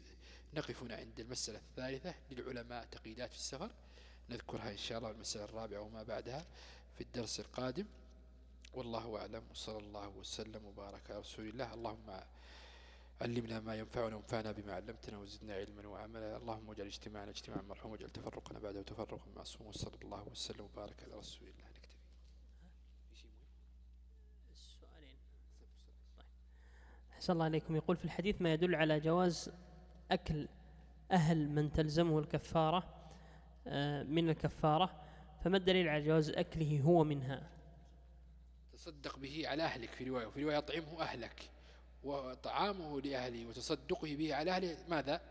نقفنا عند المسألة الثالثة للعلماء تقييدات في السفر. نذكرها إن شاء الله المسألة الرابعة وما بعدها في الدرس القادم. والله أعلم وصلى الله وسلم وبارك على رسول الله. اللهم علمنا ما ينفعنا وانفعنا بما علمتنا وزدنا علما وعملا. اللهم اجعل اجتماعنا اجتماعا مرحوما واجعل تفرقنا بعده تفرقا معصوما. وصلى الله وسلم وبارك على رسول الله. السؤالين. طيب. أحسن الله عليكم. يقول في الحديث ما يدل على جواز أكل أهل من تلزمه الكفارة؟ من الكفارة فما الدليل على جواز أكله هو منها؟ تصدق به على أهلك في رواية وفي رواية أطعمه أهلك وطعامه لأهله وتصدقه به على أهله ماذا؟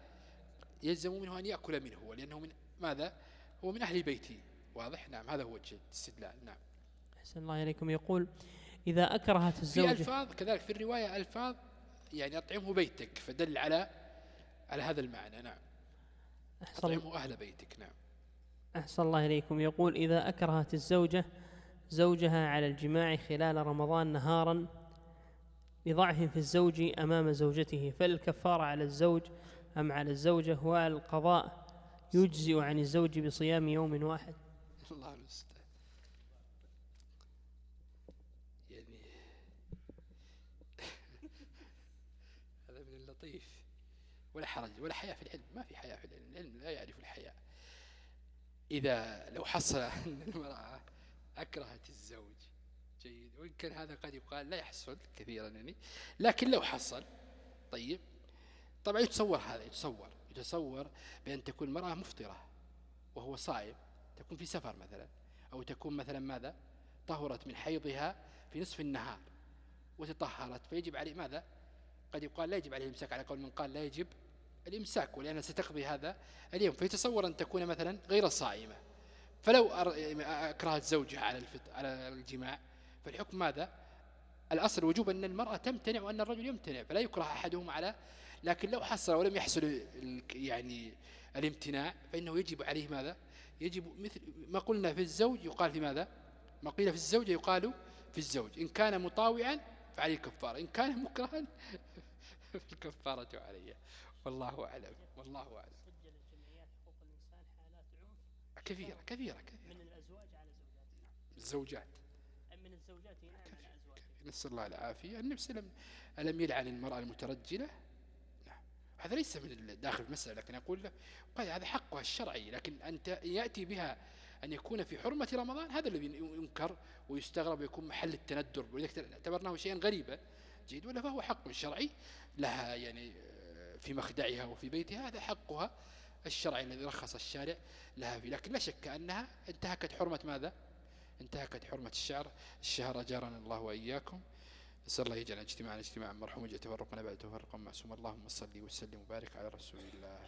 يلزم منه أن يأكل منه ولأنه من ماذا؟ هو من أهل بيته واضح؟ نعم هذا هو وجه الاستدلال. نعم. أحسن الله عليكم يقول إذا أكرهت الزوجة في ألفاظ كذلك في الرواية ألفاظ يعني أطعمه بيتك فدل على على هذا المعنى. نعم. أطعمه أهل بيتك. نعم. أحسن الله إليكم. يقول إذا أكرهت الزوجة زوجها على الجماع خلال رمضان نهارا لضعف في الزوج أمام زوجته فالكفارة على الزوج أم على الزوجة والقضاء يجزئ عن الزوج بصيام يوم واحد. الله المستعان. يعني <laughs> هذا من اللطيف. ولا حرج ولا حياة في العلم ما في حياة في العلم. العلم لا يعرف إذا لو حصل أن المرأة أكرهت الزوج جيد. وإن كان هذا قد يقال لا يحصل كثيرا يعني لكن لو حصل طيب. طبعا يتصور هذا يتصور يتصور بأن تكون المرأة مفطرة وهو صائم تكون في سفر مثلا أو تكون مثلا ماذا؟ طهرت من حيضها في نصف النهار وتطهرت. فيجب عليه ماذا؟ قد يقال لا يجب عليه الإمساك على قول من قال لا يجب الإمساك ولأنها ستقضي هذا اليوم. فيتصور أن تكون مثلا غير صائمة. فلو أكرهت زوجها على على الجماع فالحكم ماذا؟ الأصل وجوب أن المرأة تمتنع وأن الرجل يمتنع فلا يكره أحدهم على لكن لو حصل ولم يحصل يعني الامتناع فإنه يجب عليه ماذا؟ يجب مثل ما قلنا في الزوج يقال في ماذا؟ ما قيل في الزوجة يقال في الزوج. إن كان مطاوعا فعليه الكفارة إن كان مكرها <laughs> الكفارة عليه. والله أعلم والله أعلم. كثيرة كثيرة كثيرة. من الأزواج على زوجاتهم الزوجات. من الزوجات نعم على أزواجهم نسأل الله العافية. النبي صلى الله عليه وسلم ألم يلعن المرأة المترجلة؟ نعم. هذا ليس من داخل المسألة لكن أقول له قال هذا حقها الشرعي لكن أنت يأتي بها أن يكون في حرمة رمضان هذا الذي ينكر ويستغرب ويكون محل التندر. ولذلك اعتبرناه شيئا غريبا جيد ولا فهو حق شرعي لها يعني في مخدعها وفي بيتها هذا حقها الشرعي الذي رخص الشارع لها فيه. لكن لا شك أنها انتهكت حرمة ماذا؟ انتهكت حرمة الشعر. الشهر أجارنا الله وإياكم. نسأل الله يجعل اجتماعنا اجتماعا مرحوما تفرقنا بعد تفرقا معصوم. اللهم صل وسلم وبارك على رسول الله.